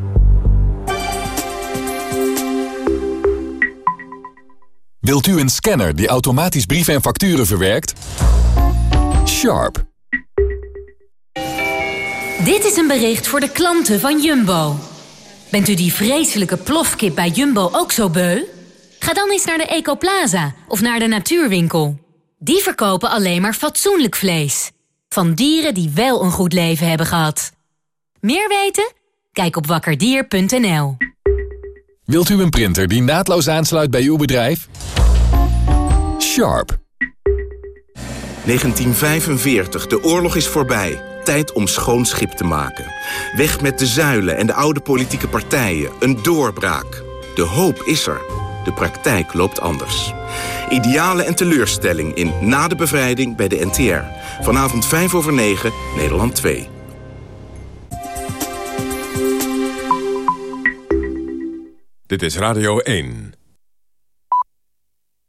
Wilt u een scanner die automatisch brieven en facturen verwerkt? Sharp. Dit is een bericht voor de klanten van Jumbo. Bent u die vreselijke plofkip bij Jumbo ook zo beu? Ga dan eens naar de Ecoplaza of naar de Natuurwinkel. Die verkopen alleen maar fatsoenlijk vlees. Van dieren die wel een goed leven hebben gehad. Meer weten? Kijk op wakkerdier.nl. Wilt u een printer die naadloos aansluit bij uw bedrijf? Sharp. 1945, de oorlog is voorbij. Tijd om schoon schip te maken. Weg met de zuilen en de oude politieke partijen. Een doorbraak. De hoop is er. De praktijk loopt anders. Idealen en teleurstelling in Na de bevrijding bij de NTR. Vanavond 5 over 9, Nederland 2. Dit is Radio 1.